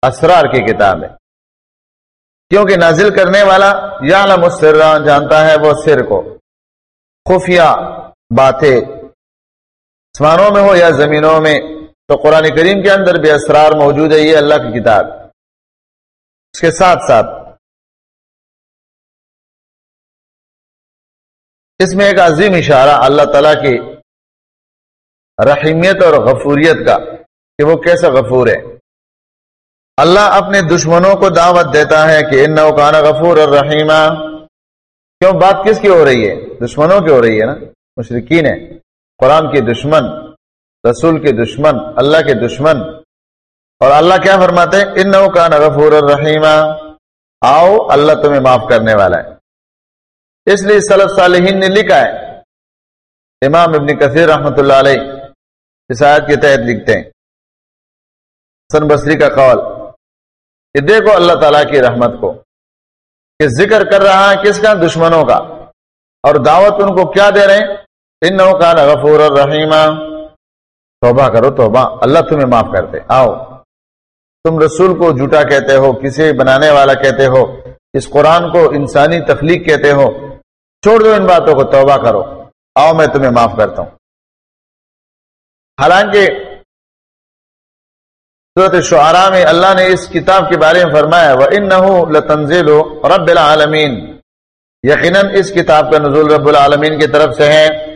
اسرار کی کتاب ہے۔ کیونکہ نازل کرنے والا یا مسر جانتا ہے وہ سر کو۔ خفیہ باتیں آسمانوں میں ہو یا زمینوں میں، تو قرآن کریم کے اندر بھی اسرار موجود ہے یہ اللہ کی کتاب۔ اس کے ساتھ ساتھ، اس میں ایک عظیم اشارہ اللہ تعالی کی رحیمیت اور غفوریت کا، کہ وہ کیسا غفور ہے۔ اللہ اپنے دشمنوں کو دعوت دیتا ہے کہ ان نوکانا غفور اور رحیمہ کیوں؟ بات کس کی ہو رہی ہے؟ دشمنوں کی ہو رہی ہے نا؟ مشرقین ہے قرآن کے دشمن، رسول کے دشمن، اللہ کے دشمن۔ اور اللہ کیا فرماتے ہیں؟ ان نوکان غفور الرحیمہ آؤ، اللہ تمہیں معاف کرنے والا ہے۔ اس لیے صلی صالحین نے لکھا ہے۔ امام ابن کثیر رحمۃ اللہ علیہ اس آیت کے تحت لکھتے ہیں۔ حسن بصری کا قول کہ دیکھو اللہ تعالیٰ کی رحمت کو، کہ ذکر کر رہا ہے کس کا؟ دشمنوں کا۔ اور دعوت ان کو کیا دے رہے ہیں؟ ان کا غفور الرحیمہ توبہ کرو، توبہ، اللہ تمہیں معاف کرتے آؤ، تم رسول کو جھوٹا کہتے ہو کسی بنانے والا کہتے ہو، اس قرآن کو انسانی تخلیق کہتے ہو، چھوڑ دو ان باتوں کو، توبہ کرو۔ آؤ، میں تمہیں معاف کرتا ہوں۔ حالانکہ صورت شعراء میں اللہ نے اس کتاب کے بارے میں فرمایا وہ ان لتنزل رب العالمین یقیناً اس کتاب کا نزول رب العالمین کی طرف سے ہے۔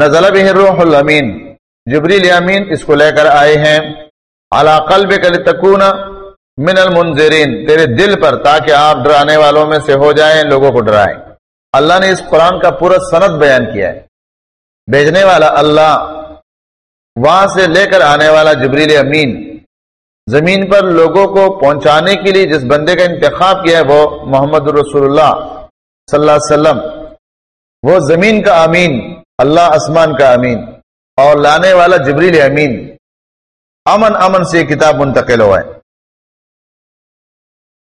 نزل به الروح الامین۔ جبریل امین اس کو لے کر آئے ہیں۔ اعلی قلب کل تکون من المنظرین تیرے دل پر تاکہ آپ ڈرانے والوں میں سے ہو جائیں، لوگوں کو ڈرائیں۔ اللہ نے اس قرآن کا پورا سند بیان کیا ہے۔ بھیجنے والا اللہ، وہاں سے لے کر آنے والا جبریل امین۔ زمین پر لوگوں کو پہنچانے کے لیے جس بندے کا انتخاب کیا ہے، وہ محمد رسول اللہ صلی اللہ علیہ وسلم۔ وہ زمین کا امین۔ اللہ آسمان کا امین اور لانے والا جبریل امین۔ امن امن سے کتاب منتقل ہوا ہے۔